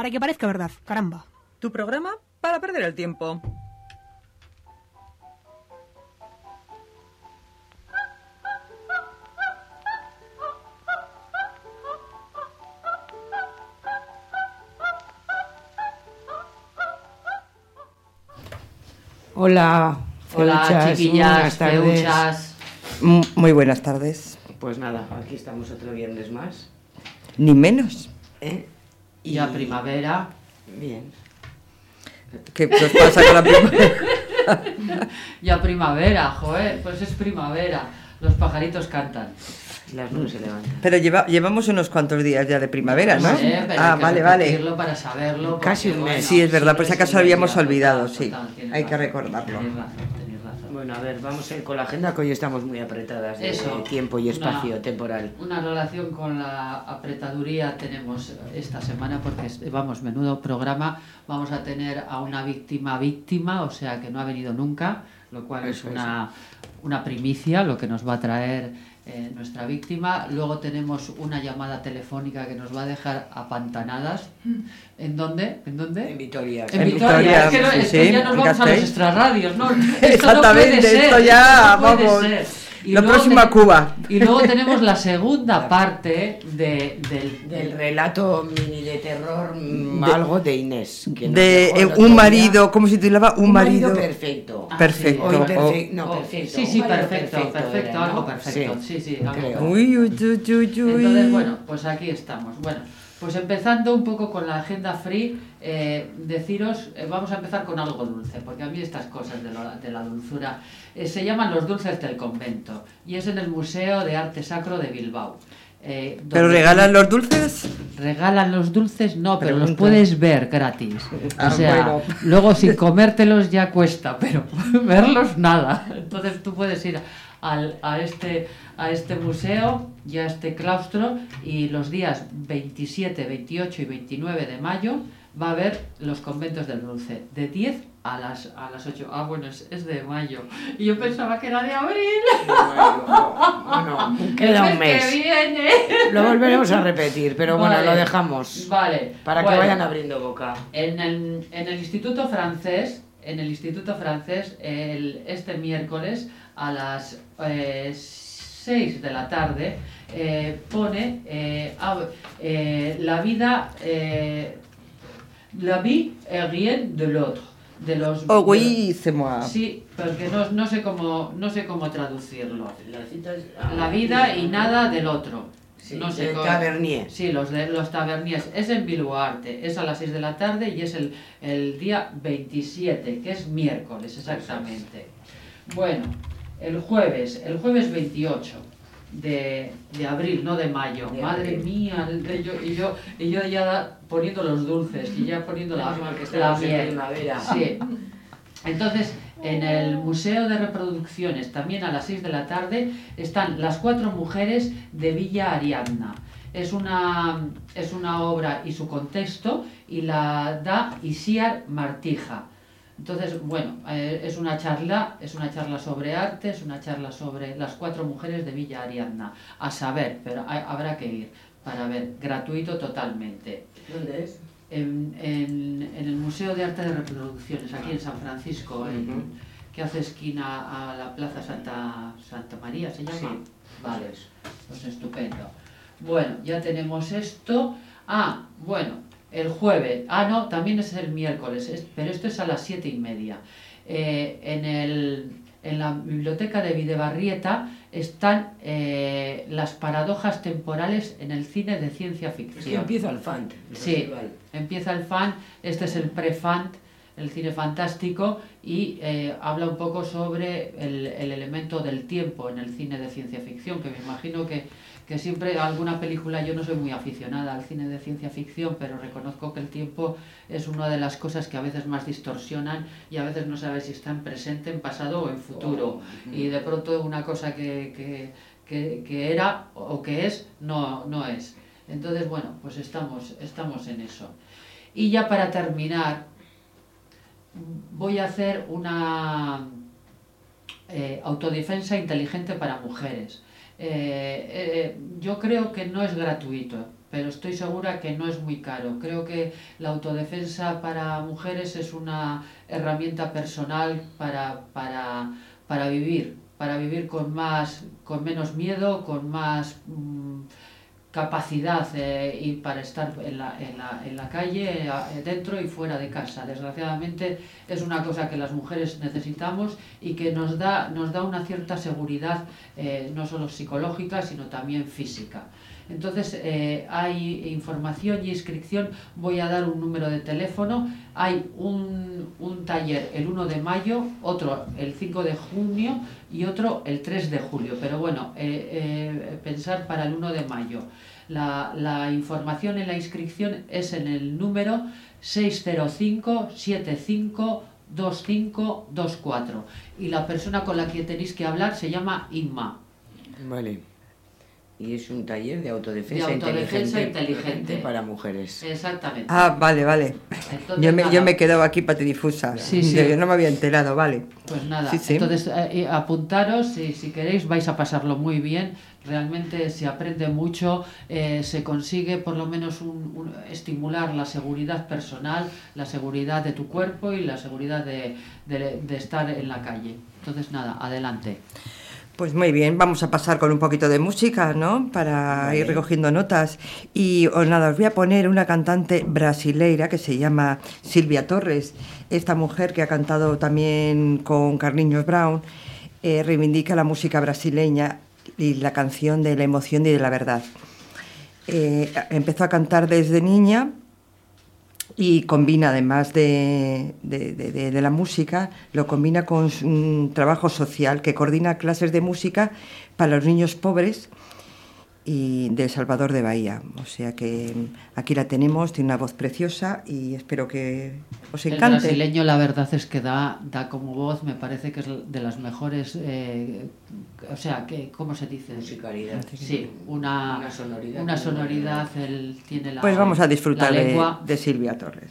para que parezca verdad, caramba. Tu programa para perder el tiempo. Hola, Hola, feuchas, chiquillas, buenas tardes. Muy buenas tardes. Pues nada, aquí estamos otro viernes más. Ni menos. ¿eh? Y a primavera. Bien. ¿Qué nos pasa con la primavera? Ya primavera, joder, pues es primavera. Los pajaritos cantan. Las nubes se levantan. Pero lleva- llevamos unos cuantos días ya de primavera, ¿no? sé, pero ah, hay que vale, vale. para saberlo. Casi un mes. bueno, Sí, es verdad, por si acaso habíamos olvidado, total, sí. Hay que razón, recordarlo. Tenéis razón, tenéis razón. Bueno, a ver, vamos ir con la agenda que hoy estamos muy apretadas de Eso, tiempo y espacio una- temporal. Una relación con la apretaduría tenemos esta semana porque vamos, menudo programa. Vamos a tener a una víctima víctima, o sea que no ha venido nunca, lo cual Eso es. una, una primicia, lo que nos va a traer eh, nuestra víctima. Luego tenemos una llamada telefónica que nos va a dejar apantanadas. ¿En dónde? ¿En dónde? En Vitoria. En En Vitoria, Vitoria, es que, no- sí, es que sí, ya nos vamos a los extrarradios, ¿no? Esto Exactamente, no puede ser, esto ya, no puede vamos, ser. Y lo luego próximo a Cuba. Y luego tenemos la segunda parte de, del, Del relato mini de terror, mm, De- algo de Inés. que De eh, un marido, ¿cómo se titulaba? Un, marido. perfecto. Ah, Perfecto. Hoy o- perfe- no, Oh, perfecto. Sí, sí, marido perfecto, perfecto, era, algo ¿no? perfecto. Sí, sí, algo perfecto. Uy, uy, uy, uy, uy. Entonces, bueno, pues aquí estamos. Bueno, pues empezando un poco con la agenda free, eh, deciros, eh, vamos a empezar con algo dulce, porque a mí estas cosas de, lo- de la dulzura eh, se llaman los dulces del convento y es en el Museo de Arte Sacro de Bilbao. eh, ¿Pero regalan los dulces? Regalan los dulces, no, pero los puedes ver gratis. Ah, o sea, bueno. luego sin comértelos ya cuesta, pero verlos nada. Entonces tú puedes ir al- a, este, a este museo y a este claustro y los días 27, 28 y 29 de mayo va a haber los conventos del dulce, de 10 a las, a las 8. Ah, bueno, es, es de mayo. Y yo pensaba que era de abril. Bueno, queda El un que mes. viene. Lo volveremos a repetir, pero bueno, lo dejamos. Vale. Para que vayan abriendo boca. En el, en el Instituto Francés, en el Instituto Francés, el- este miércoles a las eh, 6 de la tarde eh, pone eh, eh, la vida, eh, la vie et rien de l'autre, de los. Oh, oui, c'est moi. Sí, porque no, no sé cómo no sé cómo traducirlo. La, cita es- La vida y nada del otro. Sí, no sé de cómo- Tavernier. Sí, los de los taberníes. Es en Bilboarte, es a las 6 de la tarde y es el, el día 27, que es miércoles exactamente. Bueno, el jueves, el jueves 28 de, de abril, no de mayo. De Madre abril. mía, yo, y, yo, y yo ya poniendo los dulces y ya poniendo la, la miel. Sí. Entonces, en el Museo de Reproducciones, también a las 6 de la tarde, están Las cuatro mujeres de Villa Ariadna. Es una, es una obra y su contexto y la da Isiar Martija. Entonces, bueno, eh, es una charla, es una charla sobre arte, es una charla sobre las cuatro mujeres de Villa Ariadna. A saber, pero hay- habrá que ir para ver, gratuito totalmente. ¿Dónde es? En, en- en el Museo de Arte de Reproducciones, aquí en San Francisco, en- que hace esquina a la Plaza Santa, Santa María, ¿se llama? Sí, Vale, pues estupendo. Bueno, ya tenemos esto. Ah, bueno, el jueves. Ah, no, también es el miércoles, es- pero esto es a las siete y media. Eh, en, el, en la biblioteca de Videbarrieta están eh, las paradojas temporales en el cine de ciencia Es que ficción. empieza el FANT. el Sí, festival. empieza el fan, este es el pre-fant, el cine fantástico, y eh, habla un poco sobre el, el elemento del tiempo en el cine de ciencia ficción, que me imagino que, que siempre alguna película, yo no soy muy aficionada al cine de ciencia ficción, pero reconozco que el tiempo es una de las cosas que a veces más distorsionan y a veces no sabes si está en presente, en pasado o en futuro. Y de pronto una cosa que, que, que- que era o que es, no, no es. Entonces, bueno, pues estamos, estamos en eso. Y ya para terminar, voy a hacer una eh, autodefensa inteligente para mujeres. Eh, eh, yo creo que no es gratuito, pero estoy segura que no es muy caro. Creo que la autodefensa para mujeres es una herramienta personal para, para, para vivir, para vivir con más, con menos miedo, con más mm, capacidad eh, y para estar en la, en la, en la calle, dentro y fuera de casa. Desgraciadamente es una cosa que las mujeres necesitamos y que nos da, nos da una cierta seguridad, eh, no solo psicológica, sino también física. Entonces eh, hay información y inscripción, voy a dar un número de teléfono, hay un, un taller el 1 de mayo, otro el 5 de junio y otro el 3 de julio, pero bueno, eh, eh, pensar para el 1 de mayo. La, la información en la inscripción es en el número 605 75 2524 y la persona con la que tenéis que hablar se llama Inma. Vale. Y es un taller de autodefensa, De autodefensa inteligente, inteligente. para mujeres. Exactamente. Ah, vale, vale. Entonces, Yo me, nada, yo me he quedado aquí patidifusa. Sí, sí. Yo, yo no me había enterado, vale. Pues nada, Sí, sí. entonces eh, eh, apuntaros y si queréis vais a pasarlo muy bien. Realmente se aprende mucho, eh, se consigue por lo menos un- un- estimular la seguridad personal, la seguridad de tu cuerpo y la seguridad de, de- de estar en la calle. Entonces nada, adelante. Pues muy bien, vamos a pasar con un poquito de música, ¿no? Para ir recogiendo notas. Y os nada, os voy a poner una cantante brasileira que se llama Silvia Torres. Esta mujer que ha cantado también con Carlinhos Brown, eh, reivindica la música brasileña y la canción de la emoción y de la verdad. Eh, empezó a cantar desde niña y combina, además de, de- de- de- la música, lo combina con un trabajo social que coordina clases de música para los niños pobres y de Salvador de Bahía. O sea que mm, aquí la tenemos, tiene una voz preciosa y espero que os El encante. brasileño la verdad es que da, da como voz, me parece que es de las mejores, eh, o sea, que, ¿cómo se dice? Musicalidad. Sí, una, Una sonoridad. una sonoridad, él tiene la Pues vamos a disfrutar de, de Silvia Torres.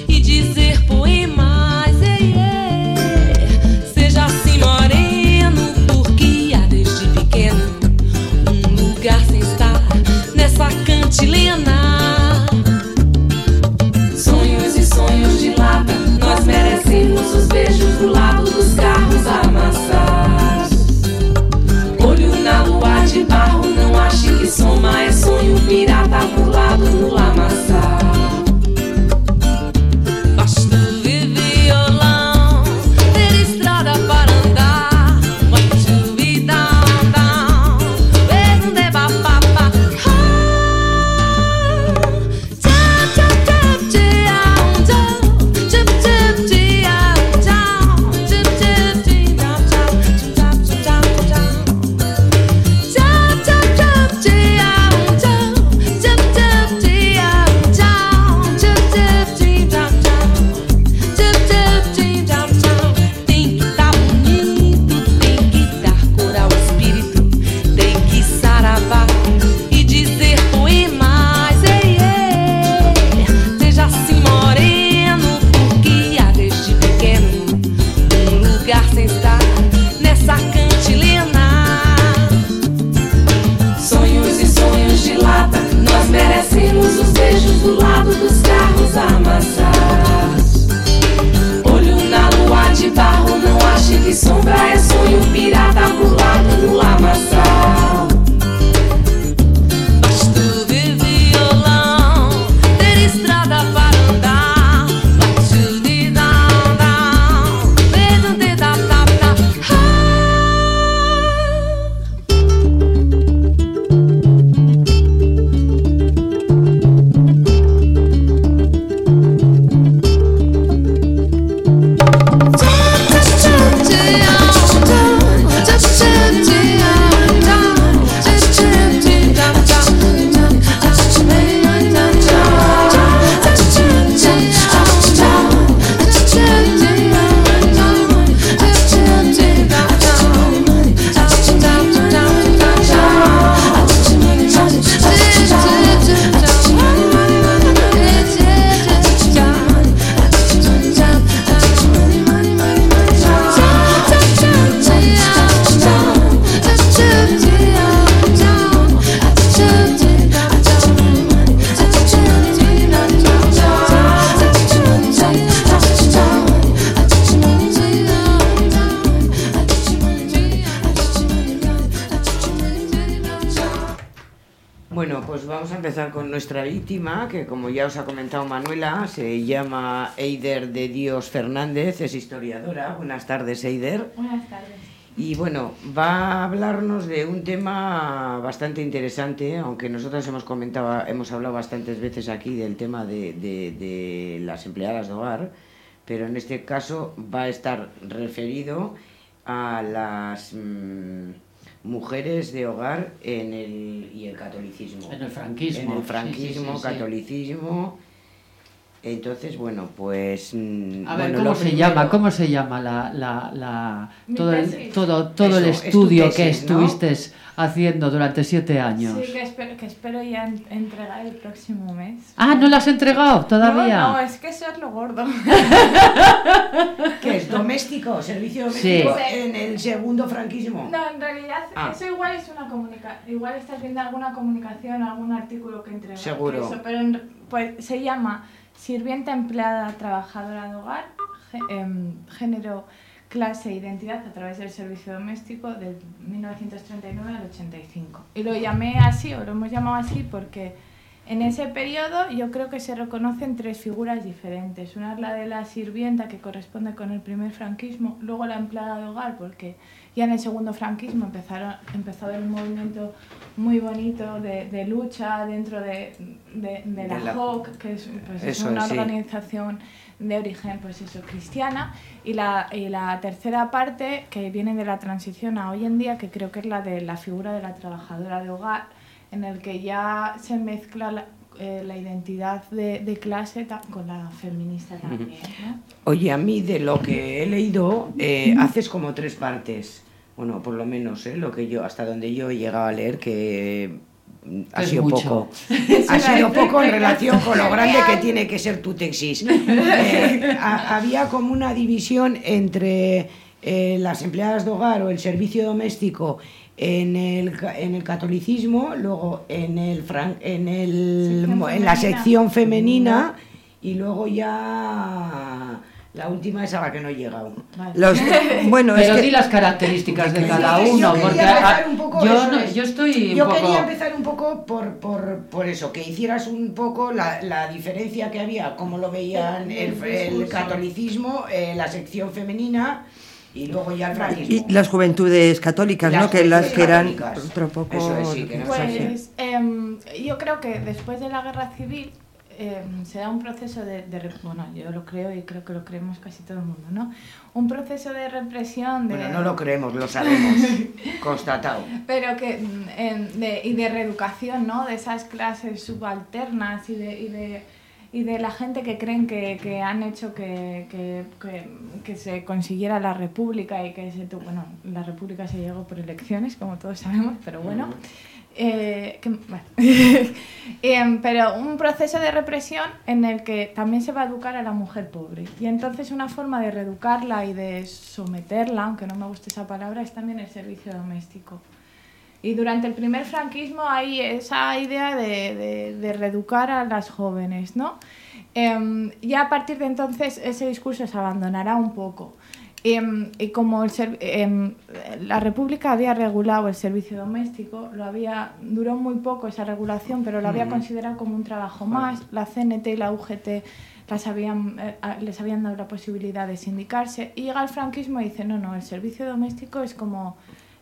víctima, que como ya os ha comentado Manuela, se llama Eider de Dios Fernández, es historiadora. Buenas tardes, Eider. Buenas tardes. Y bueno, va a hablarnos de un tema bastante interesante, aunque nosotros hemos comentado, hemos hablado bastantes veces aquí del tema de, de- de las empleadas de hogar, pero en este caso va a estar referido a las mm, mujeres de hogar en el, y el catolicismo. En el franquismo, En el franquismo, sí, sí, sí. catolicismo. Entonces, bueno, pues... mm, A ver, bueno, ¿cómo lo se primero- llama? ¿Cómo se llama la, la, todo, el, todo, todo el es estudio que estuviste haciendo durante siete años? Sí, que espero, que espero ya en- entregar el próximo mes. Ah, ¿no la has entregado todavía? No, no, es que eso es lo gordo. ¿Qué es? ¿Doméstico? ¿Servicio Sí. doméstico en el segundo franquismo? No, en realidad Ah. eso igual es una comunicación. Igual estás viendo alguna comunicación, algún artículo que entrega. Seguro. Eso, pero en- pues se llama Sirvienta empleada trabajadora de hogar, em, género, clase e identidad a través del servicio doméstico del 1939 al 85. Y lo llamé así, o lo hemos llamado así, porque en ese periodo yo creo que se reconocen tres figuras diferentes. Una es la de la sirvienta, que corresponde con el primer franquismo, luego la empleada de hogar, porque ya en el segundo franquismo empezaron, empezó a haber un movimiento muy bonito de, de lucha dentro de, de, de la, la- JOC, que es, pues, es una sí. organización de origen pues eso, cristiana. Y la, y la tercera parte, que viene de la transición a hoy en día, que creo que es la de la figura de la trabajadora de hogar, en el que ya se mezcla la, eh, la identidad de, de clase con la feminista también. ¿no? Oye, a mí de lo que he leído, eh, haces como tres partes. Bueno, por lo menos, ¿eh? lo que yo, hasta donde yo he llegado a leer, que mm, ha sido mucho. poco. ha sido poco en relación con lo grande que tiene que ser tu. Eh, ha- había como una división entre eh, las empleadas de hogar o el servicio doméstico en el, ca- en el catolicismo, luego en, el fran- en, el, Sección en la sección femenina y luego ya la última es a la que no he llegado. Vale. Los, bueno, Pero es que- di las características de cada yo uno, quería porque empezar a- un poco, yo, eso no- es. yo estoy Yo un poco... quería empezar un poco por, por, por eso, que hicieras un poco la, la diferencia que había, cómo lo veían el, el catolicismo, eh, la sección femenina y luego ya el franquismo. y las juventudes católicas, Las ¿no? Que las que eran católicas. otro poco... Eso es, sí, que no Pues em, yo creo que después de la guerra civil em, se da un proceso de, de re- bueno, yo lo creo y creo que lo creemos casi todo el mundo, ¿no? Un proceso de represión de, Bueno, no lo creemos, lo sabemos, constatado. pero que de, y de reeducación, ¿no? De esas clases subalternas y de, y de, y de la gente que creen que, que han hecho que, que, que, que se consiguiera la república y que se bueno, la república se llegó por elecciones, como todos sabemos, pero bueno. Eh, que- bueno. Em, pero un proceso de represión en el que también se va a educar a la mujer pobre. Y entonces una forma de reeducarla y de someterla, aunque no me guste esa palabra, es también el servicio doméstico. Y durante el primer franquismo hay esa idea de, de- de reeducar a las jóvenes, ¿no? Em, ya a partir de entonces ese discurso se abandonará un poco. Em, y como el em, la República había regulado el servicio doméstico, lo había duró muy poco esa regulación, pero lo había considerado como un trabajo más. La CNT y la UGT las habían, eh, les habían dado la posibilidad de sindicarse. Y llega el franquismo y dice, no, no, el servicio doméstico es como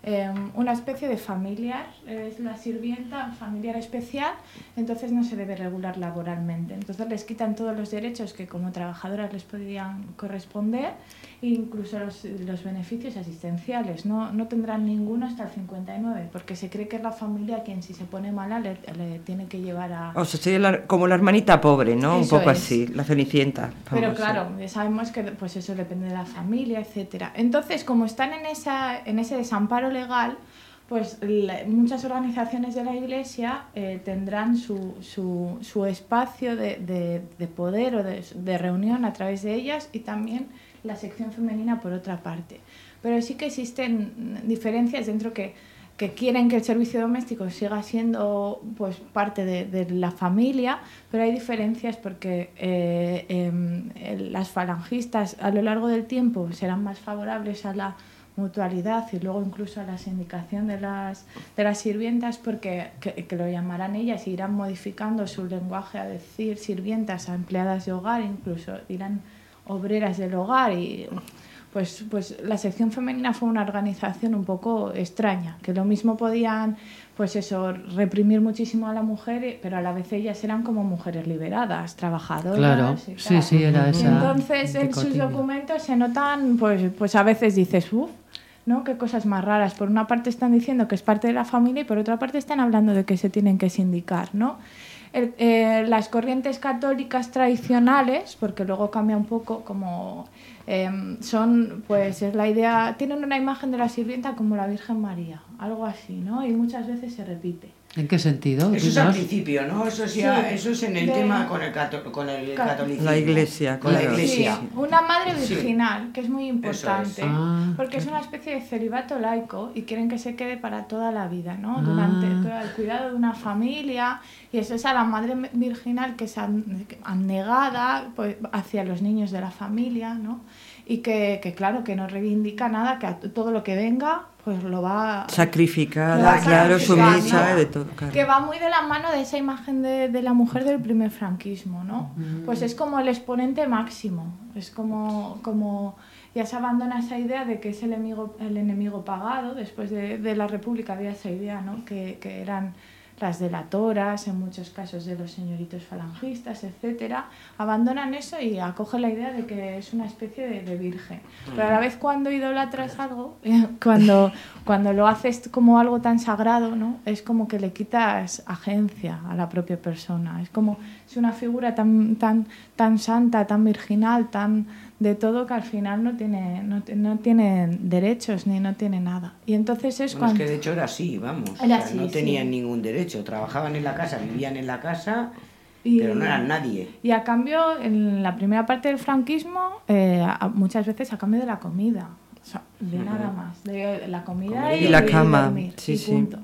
eh, una especie de familiar, es la sirvienta familiar especial, entonces no se debe regular laboralmente. Entonces les quitan todos los derechos que como trabajadoras les podrían corresponder incluso los, los beneficios asistenciales. No, no tendrán ninguno hasta el 59, porque se cree que es la familia quien si se pone mala le, le tiene que llevar a... O sea, sería la- como la hermanita pobre, ¿no? Un poco es. así, la cenicienta. Pero claro, ya sabemos que pues eso depende de la familia, etcétera. Entonces, como están en esa en ese desamparo legal, pues la- muchas organizaciones de la Iglesia eh, tendrán su, su, su espacio de, de- de poder o de, de reunión a través de ellas y también la sección femenina por otra parte. Pero sí que existen diferencias dentro que que quieren que el servicio doméstico siga siendo pues parte de, la familia, pero hay diferencias porque eh, em, las falangistas a lo largo del tiempo serán más favorables a la mutualidad y luego incluso a la sindicación de las, de las sirvientas porque que, lo llamarán ellas y irán modificando su lenguaje a decir sirvientas a empleadas de hogar, incluso dirán obreras del hogar y pues, pues la sección femenina fue una organización un poco extraña, que lo mismo podían pues eso, reprimir muchísimo a la mujer, pero a la vez ellas eran como mujeres liberadas, trabajadoras. Claro, y sí, tal. sí, era esa. entonces en sus documentos se notan, pues, pues a veces dices, uff, ¿no? Qué cosas más raras. Por una parte están diciendo que es parte de la familia y por otra parte están hablando de que se tienen que sindicar, ¿no? El- eh, las corrientes católicas tradicionales, porque luego cambia un poco como em, son, pues es la idea, tienen una imagen de la sirvienta como la Virgen María, algo así, ¿no? Y muchas veces se repite. ¿En qué sentido? Eso es al principio, ¿no? Eso, es ya- Sí. eso es en el De- tema con el, cato- con el Ca- catolicismo. La iglesia, Con la iglesia. Sí, una madre Sí. virginal, que es muy importante, Ah, porque es una especie de celibato laico y quieren que se quede para toda la vida, ¿no? Ah. Durante todo el cuidado de una familia y eso es a la madre virginal que es abnegada pues, hacia los niños de la familia, ¿no? Y que, que, claro, que no reivindica nada, que a todo lo que venga, pues lo va Sacrificada, Claro, sumisa, de todo. claro. que va muy de la mano de esa imagen de, de la mujer del primer franquismo, ¿no? Pues es como el exponente máximo, es como, como ya se abandona esa idea de que es el enemigo, el enemigo pagado, después de, de la República había esa idea, ¿no? Que, que eran las delatoras, en muchos casos de los señoritos falangistas, etcétera, abandonan eso y acogen la idea de que es una especie de, de virgen. Pero a la vez cuando idolatras algo, cuando, cuando lo haces como algo tan sagrado, ¿no? es como que le quitas agencia a la propia persona. Es como es una figura tan, tan, tan santa, tan virginal, tan de todo que al final no tiene, no, no tiene derechos ni no tiene nada. Y entonces es Bueno, es cuando... que de hecho era así, vamos. Era O sea, así, no sí. tenían ningún derecho. Trabajaban en la casa, vivían en la casa, Y- pero no eran nadie. Y a cambio, en la primera parte del franquismo, eh, muchas veces a cambio de la comida. O sea, de nada más. De la comida Comer y, la cama, dormir, sí, y sí. punto.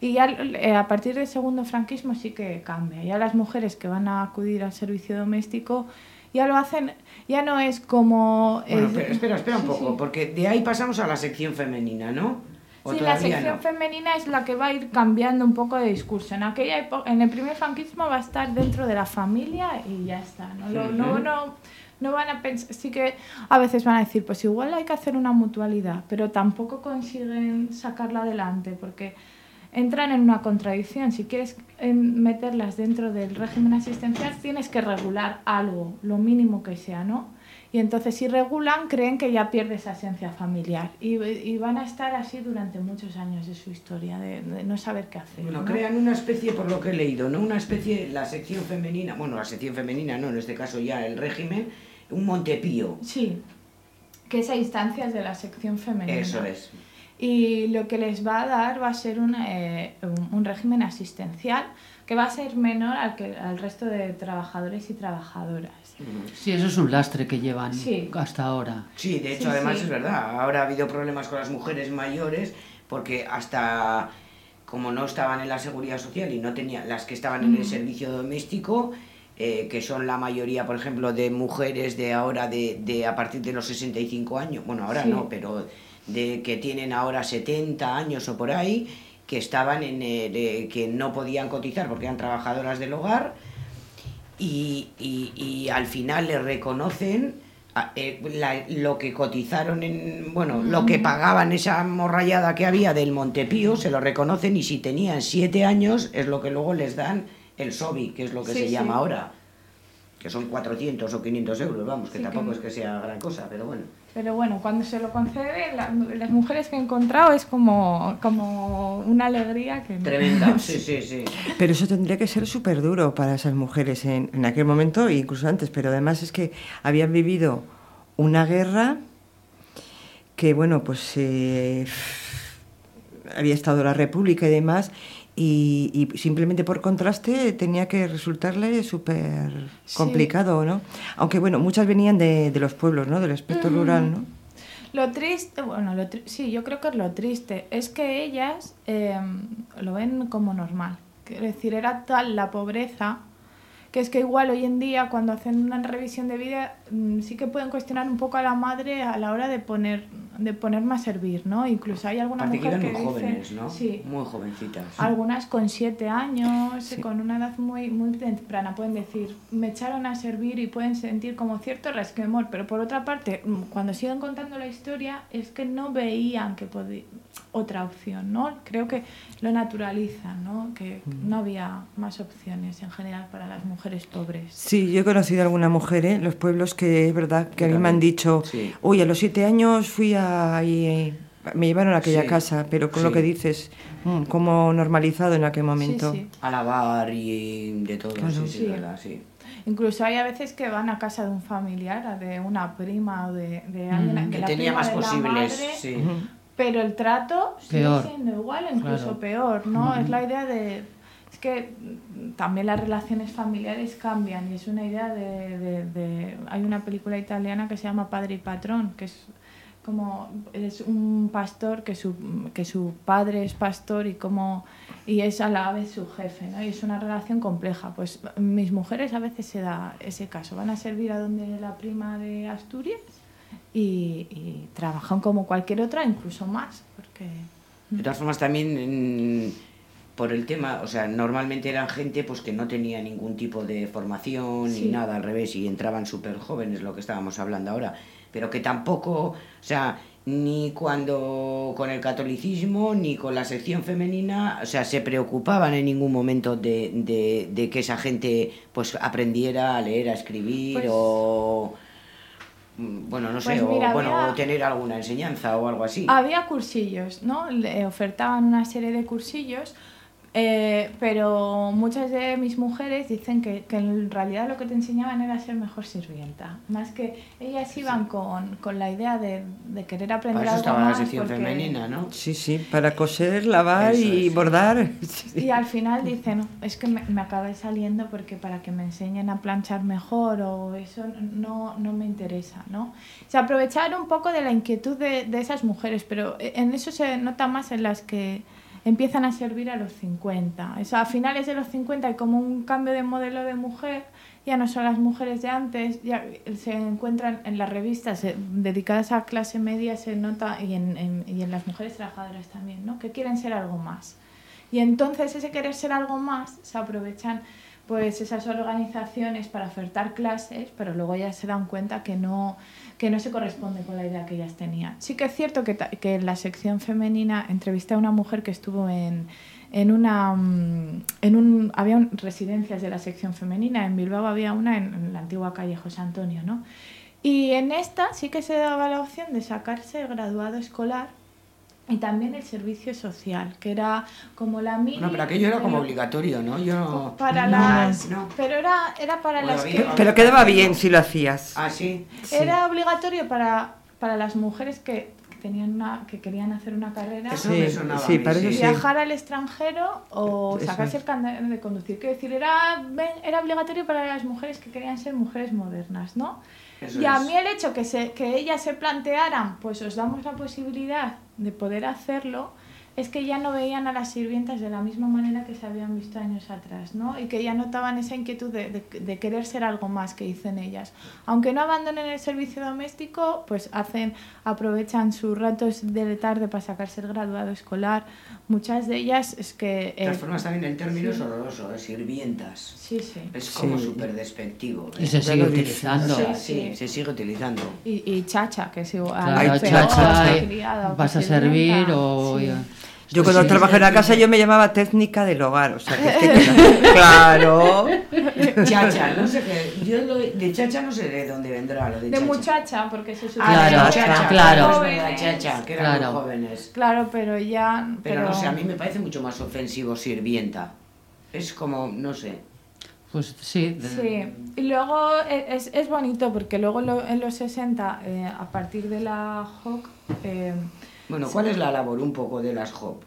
Y ya eh, a partir del segundo franquismo sí que cambia. Ya las mujeres que van a acudir al servicio doméstico ya lo hacen, ya no es como... Bueno, es- pero espera, espera un poco, sí. porque de ahí pasamos a la sección femenina, ¿no? ¿O Sí, la sección no? femenina es la que va a ir cambiando un poco de discurso. En aquella época, en el primer franquismo va a estar dentro de la familia y ya está. No, Lo- no, no, no van a pensar, sí que a veces van a decir, pues igual hay que hacer una mutualidad, pero tampoco consiguen sacarla adelante porque entran en una contradicción. Si quieres eh, meterlas dentro del régimen asistencial, tienes que regular algo, lo mínimo que sea, ¿no? Y entonces si regulan, creen que ya pierde esa esencia familiar. Y, y van a estar así durante muchos años de su historia, de, de no saber qué hacer. Bueno, ¿no? crean una especie, por lo que he leído, ¿no? Una especie, la sección femenina, bueno, la sección femenina, no, en este caso ya el régimen, un Montepío. Sí, que es a instancias de la sección femenina. Eso es. Y lo que les va a dar va a ser un, eh, un, un régimen asistencial que va a ser menor al, que, al resto de trabajadores y trabajadoras. Sí, eso es un lastre que llevan Sí. hasta ahora. Sí, de hecho, Sí, además sí. es verdad. Ahora ha habido problemas con las mujeres mayores porque hasta como no estaban en la seguridad social y no tenían las que estaban en el servicio doméstico, eh, que son la mayoría, por ejemplo, de mujeres de ahora de, de a partir de los 65 años, bueno, ahora Sí. no, pero de que tienen ahora 70 años o por ahí, que estaban en el, eh, que no podían cotizar porque eran trabajadoras del hogar y, y- y al final le reconocen a- eh, la- lo que cotizaron en bueno lo que pagaban esa morrallada que había del Montepío se lo reconocen y si tenían siete años es lo que luego les dan el SOBI que es lo que Sí, se sí. llama ahora que son 400 o 500 euros vamos que Sí, tampoco que- es que sea gran cosa pero bueno Pero bueno, cuando se lo concede, la- las mujeres que he encontrado es como, como una alegría que... tremenda sí sí sí Pero eso tendría que ser súper duro para esas mujeres en, en aquel momento e incluso antes. Pero además es que habían vivido una guerra que, bueno, pues eh, había estado la República y demás. Y, y simplemente por contraste tenía que resultarle súper Sí. complicado, ¿no? Aunque, bueno, muchas venían de, de los pueblos, ¿no? Del aspecto rural, ¿no? Lo triste, bueno, lo tri- sí, yo creo que es lo triste, es que ellas eh, lo ven como normal. Quiero decir, era tal la pobreza que es que igual hoy en día cuando hacen una revisión de vida sí que pueden cuestionar un poco a la madre a la hora de poner de ponerme a servir, ¿no? Incluso hay alguna Aparte que muy jóvenes, ¿no? sí, Muy jovencitas. algunas con siete años, con una edad muy, muy temprana, pueden decir, me echaron a servir y pueden sentir como cierto resquemor, pero por otra parte, mm, cuando siguen contando la historia, es que no veían que podía otra opción, ¿no? Creo que lo naturalizan, ¿no? Que no había más opciones en general para las mujeres pobres. Sí, yo he conocido a alguna mujer ¿eh? en los pueblos que es verdad que a mí me han dicho, Sí. uy, a los siete años fui a... y me llevaron a aquella Sí, casa, pero con sí. lo que dices, mm, como normalizado en aquel momento. Sí, sí. A lavar y de todo, sí, sí, Sí. verdad, sí. Incluso hay a veces que van a casa de un familiar, de una prima o de, de alguien, Mm. Que la tenía prima más de la posibles, madre, sí. Pero el trato sigue Peor. siendo igual, incluso Claro. peor, ¿no? Es la idea de... Es que también las relaciones familiares cambian y es una idea de, de- de- Hay una película italiana que se llama Padre y Patrón, que es como... Es un pastor que su, que su padre es pastor y como... Y es a la vez su jefe, ¿no? Y es una relación compleja. Pues mis mujeres a veces se da ese caso. Van a servir a donde la prima de Asturias y, y trabajan como cualquier otra, incluso más, porque De todas formas, también por el tema, o sea, normalmente eran gente pues que no tenía ningún tipo de formación Sí. ni nada, al revés, y entraban súper jóvenes, lo que estábamos hablando ahora, pero que tampoco, o sea, ni cuando con el catolicismo ni con la sección femenina, o sea, se preocupaban en ningún momento de, de- de que esa gente pues aprendiera a leer, a escribir Pues- o... mm, Bueno, no sé, Pues o, bueno, había- o tener alguna enseñanza o algo así. había cursillos, ¿no? Le ofertaban una serie de cursillos, eh, pero muchas de mis mujeres dicen que, que en realidad lo que te enseñaban era ser mejor sirvienta, más que ellas iban con, con la idea de, de querer aprender Para eso algo estaba la más sección porque- femenina, ¿no? Sí, sí, para coser, lavar Eso y es. bordar. Y al final dicen, es que me, me acabé saliendo porque para que me enseñen a planchar mejor o eso no, no me interesa, ¿no? Se aprovecharon un poco de la inquietud de, de esas mujeres, pero en eso se nota más en las que empiezan a servir a los 50. Eso, a finales de los 50 hay como un cambio de modelo de mujer, ya no son las mujeres de antes, ya se encuentran en las revistas eh, dedicadas a clase media, se nota, y en, en- y en las mujeres trabajadoras también, ¿no? que quieren ser algo más. Y entonces ese querer ser algo más se aprovechan pues esas organizaciones para ofertar clases, pero luego ya se dan cuenta que no, que no se corresponde con la idea que ellas tenían. Sí que es cierto que, que en la sección femenina entrevisté a una mujer que estuvo en, en una mm, en un había un- residencias de la sección femenina en Bilbao había una en, en la antigua calle José Antonio, ¿no? Y en esta sí que se daba la opción de sacarse el graduado escolar y también el servicio social, que era como la mini... No, pero aquello era como obligatorio, ¿no? Yo. Para No, las... no. Pero era, era para Bueno, las había- que... Pero quedaba bien si lo hacías. Ah, sí. Era obligatorio para, para las mujeres que tenían una, que querían hacer una carrera Eso Sí, sonaba sí, sí. viajar al extranjero o sacarse es. el carnet de conducir. Quiero decir, era, ven- era obligatorio para las mujeres que querían ser mujeres modernas, ¿no? Eso y a mí el hecho que, se, que ellas se plantearan, pues os damos la posibilidad de poder hacerlo, es que ya no veían a las sirvientas de la misma manera que se habían visto años atrás, ¿no? Y que ya notaban esa inquietud de, de- de querer ser algo más que dicen ellas. Aunque no abandonen el servicio doméstico, pues hacen, aprovechan sus ratos de tarde para sacarse el graduado escolar. Muchas de ellas es que... De eh, todas formas, también el término sí. es horroroso, es sirvientas. Sí, sí. Es como Sí. súper despectivo. ¿eh? Y se sigue utilizando. O sea, Sí, sí, sí. se sigue utilizando. Y, y chacha, que es igual. Claro, peor, chacha, eh, vas a servir o... Yo cuando sí. trabajé en la casa yo me llamaba técnica del hogar, o sea, que, que- claro. Chacha, no sé qué. Yo lo de, de chacha no sé de dónde vendrá lo de, De chacha. muchacha, porque se supone Ah, Claro, de chacha, claro. es verdad, chacha, que eran Claro. muy jóvenes. Claro, pero ya. Pero, no sé, a mí me parece mucho más ofensivo sirvienta. Es como, no sé. Pues sí. de- Sí, y luego e- es, es bonito porque luego lo- en los 60, eh, a partir de la HOC, eh, Bueno, ¿cuál es la labor un poco de las JOP?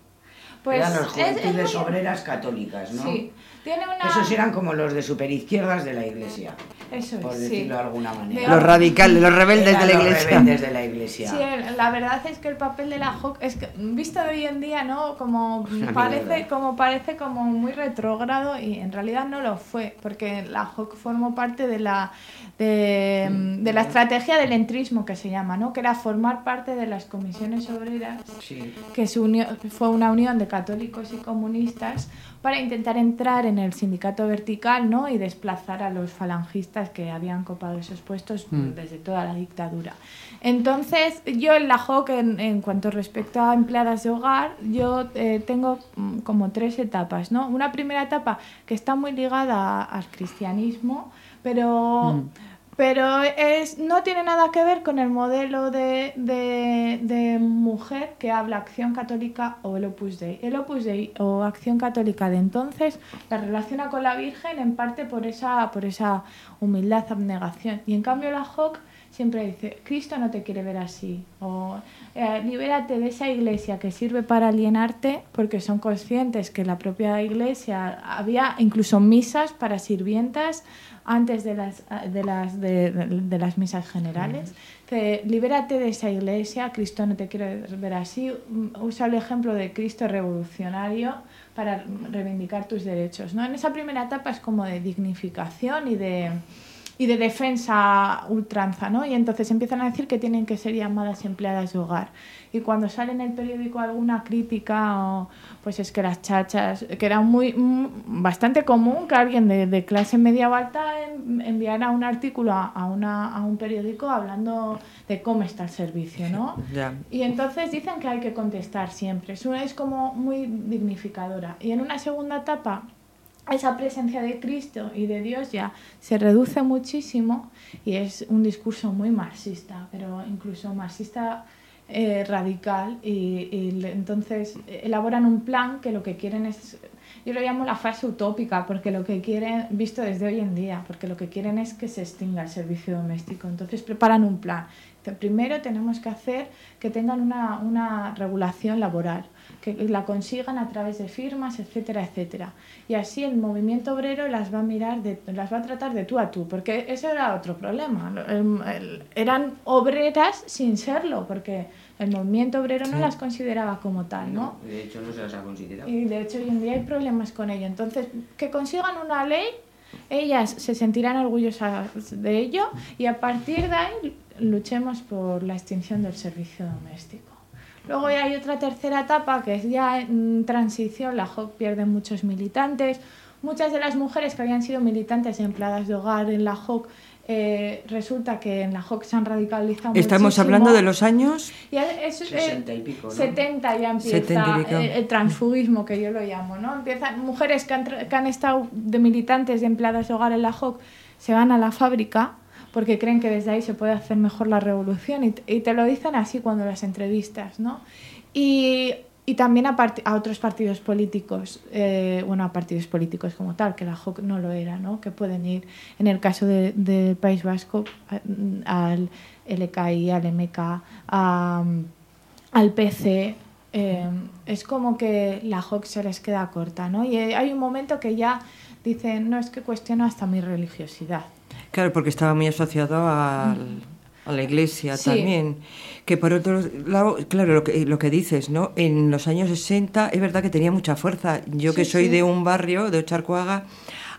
pues Eran las es- es juventudes muy- obreras católicas, ¿no? Sí, Tiene una... Esos eran como los de superizquierdas de la iglesia, Eso es, por sí. decirlo de alguna manera. Los radicales, los rebeldes de la los iglesia. rebeldes de la iglesia. Sí, la verdad es que el papel de la Hawk es que visto de hoy en día, ¿no? Como parece, como parece como muy retrógrado y en realidad no lo fue, porque la Hawk formó parte de la de, de la estrategia del entrismo que se llama, ¿no? Que era formar parte de las comisiones obreras Sí. que se unió- fue una unión de católicos y comunistas para intentar entrar en el sindicato vertical ¿no? y desplazar a los falangistas que habían copado esos puestos Mm. desde toda la dictadura. Entonces, yo en la JOC, en, en cuanto respecto a empleadas de hogar, yo eh, tengo mm, como tres etapas. ¿no? Una primera etapa que está muy ligada al cristianismo, pero... Mm. Pero es, no tiene nada que ver con el modelo de, de- mujer que habla Acción Católica o el Opus Dei. El Opus Dei o Acción Católica de entonces la relaciona con la Virgen en parte por esa, por esa humildad, abnegación. Y en cambio la JOC siempre dice, Cristo no te quiere ver así. O eh, libérate de esa iglesia que sirve para alienarte porque son conscientes que la propia iglesia había incluso misas para sirvientas antes de las, de las, de, de- de las misas generales. Libérate de esa iglesia, Cristo no te quiere ver así. Mm, Usa el ejemplo de Cristo revolucionario para reivindicar tus derechos. ¿no? En esa primera etapa es como de dignificación y de, y de defensa ultranza, ¿no? Y entonces empiezan a decir que tienen que ser llamadas empleadas de hogar. Y cuando sale en el periódico alguna crítica, o, pues es que las chachas, que era muy mm, bastante común que alguien de, de clase media o alta en- enviara un artículo a, a una, a un periódico hablando de cómo está el servicio, ¿no? Ya. Y entonces dicen que hay que contestar siempre. Eso es como muy dignificadora. Y en una segunda etapa, esa presencia de Cristo y de Dios ya se reduce muchísimo y es un discurso muy marxista, pero incluso marxista eh, radical. Y, entonces eh, elaboran un plan que lo que quieren es. Yo lo llamo la fase utópica, porque lo que quieren, visto desde hoy en día, porque lo que quieren es que se extinga el servicio doméstico. Entonces preparan un plan. Primero tenemos que hacer que tengan una, una regulación laboral, que la consigan a través de firmas, etcétera, etcétera. Y así el movimiento obrero las va a mirar, de, las va a tratar de tú a tú, porque ese era otro problema. El- el- eran obreras sin serlo, porque el movimiento obrero no las consideraba como tal, ¿no? De hecho, no se las ha considerado. Y de hecho hoy en día hay problemas con ello. Entonces, que consigan una ley, ellas se sentirán orgullosas de ello y a partir de ahí luchemos por la extinción del servicio doméstico. Luego ya hay otra tercera etapa que es ya en transición, la JOC pierde muchos militantes. Muchas de las mujeres que habían sido militantes y empleadas de hogar en la JOC, eh, resulta que en la JOC se han radicalizado Estamos muchísimo. hablando de los años. Y es- es- 60 y pico, ¿no? 70 ya empieza 70 y pico. el, el transfugismo que yo lo llamo, ¿no? Empiezan mujeres que han, que han estado de militantes de empleadas de hogar en la JOC, se van a la fábrica porque creen que desde ahí se puede hacer mejor la revolución y, y te lo dicen así cuando las entrevistas, ¿no? Y, y también a, otros partidos políticos, eh, bueno, a partidos políticos como tal, que la JOC no lo era, ¿no? Que pueden ir, en el caso de- del País Vasco, al LKI, al MK, al PC. eh, es como que la JOC se les queda corta, ¿no? Y eh, hay un momento que ya dicen, no, es que cuestiono hasta mi religiosidad. Claro, porque estaba muy asociado al- a la iglesia Sí. también. Que por otro lado, claro, lo que, lo que dices, ¿no? En los años 60 es verdad que tenía mucha fuerza. Yo que soy sí. de un barrio, de Ocharcuaga,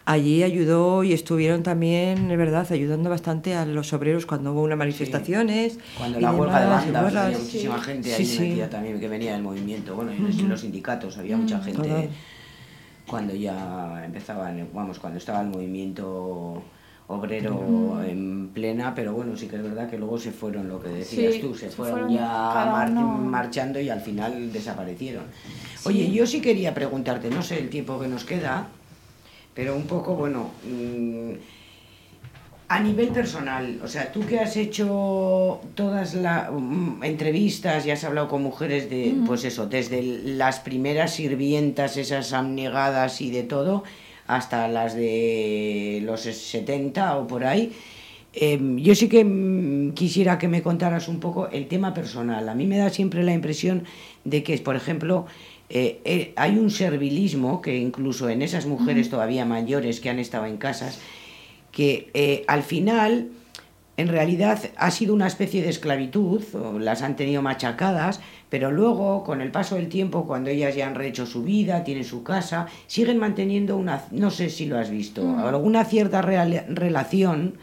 allí ayudó y estuvieron también, es verdad, ayudando bastante a los obreros cuando hubo unas manifestaciones. Cuando la huelga de bandas, había muchísima gente ahí sí. también que venía del movimiento. Bueno, y los- los sindicatos, había mucha gente Total. cuando ya empezaban, vamos, cuando estaba el movimiento obrero en plena, pero bueno, sí que es verdad que luego se fueron, lo que decías Sí, tú, se, se fueron, fueron ya mar- marchando y al final desaparecieron. Oye, yo sí quería preguntarte, no sé el tiempo que nos queda, pero un poco, bueno, mm, a nivel personal, o sea, tú que has hecho todas las entrevistas y has hablado con mujeres de, pues eso, desde las primeras sirvientas, esas abnegadas y de todo, hasta las de los 70 o por ahí, eh, yo sí que mm, quisiera que me contaras un poco el tema personal. A mí me da siempre la impresión de que, por ejemplo, eh, eh, hay un servilismo que incluso en esas mujeres todavía mayores que han estado en casas, que eh, al final en realidad ha sido una especie de esclavitud, las han tenido machacadas, pero luego, con el paso del tiempo, cuando ellas ya han rehecho su vida, tienen su casa, siguen manteniendo una, no sé si lo has visto, alguna cierta real- relación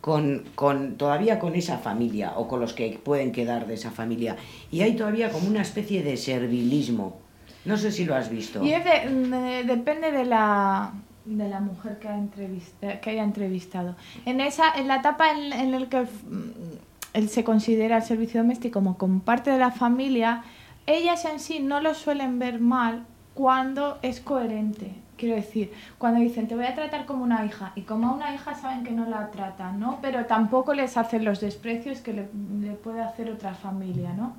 con, con todavía con esa familia o con los que pueden quedar de esa familia. Y hay todavía como una especie de servilismo. No sé si lo has visto. Y es de- de- depende de la de la mujer que, ha entrevista, que haya entrevistado. En esa en la etapa en, en el que mm, él se considera el servicio doméstico como, parte de la familia, ellas en sí no lo suelen ver mal cuando es coherente. Quiero decir, cuando dicen te voy a tratar como una hija y como una hija saben que no la tratan, ¿no? Pero tampoco les hacen los desprecios que le, le puede hacer otra familia, ¿no?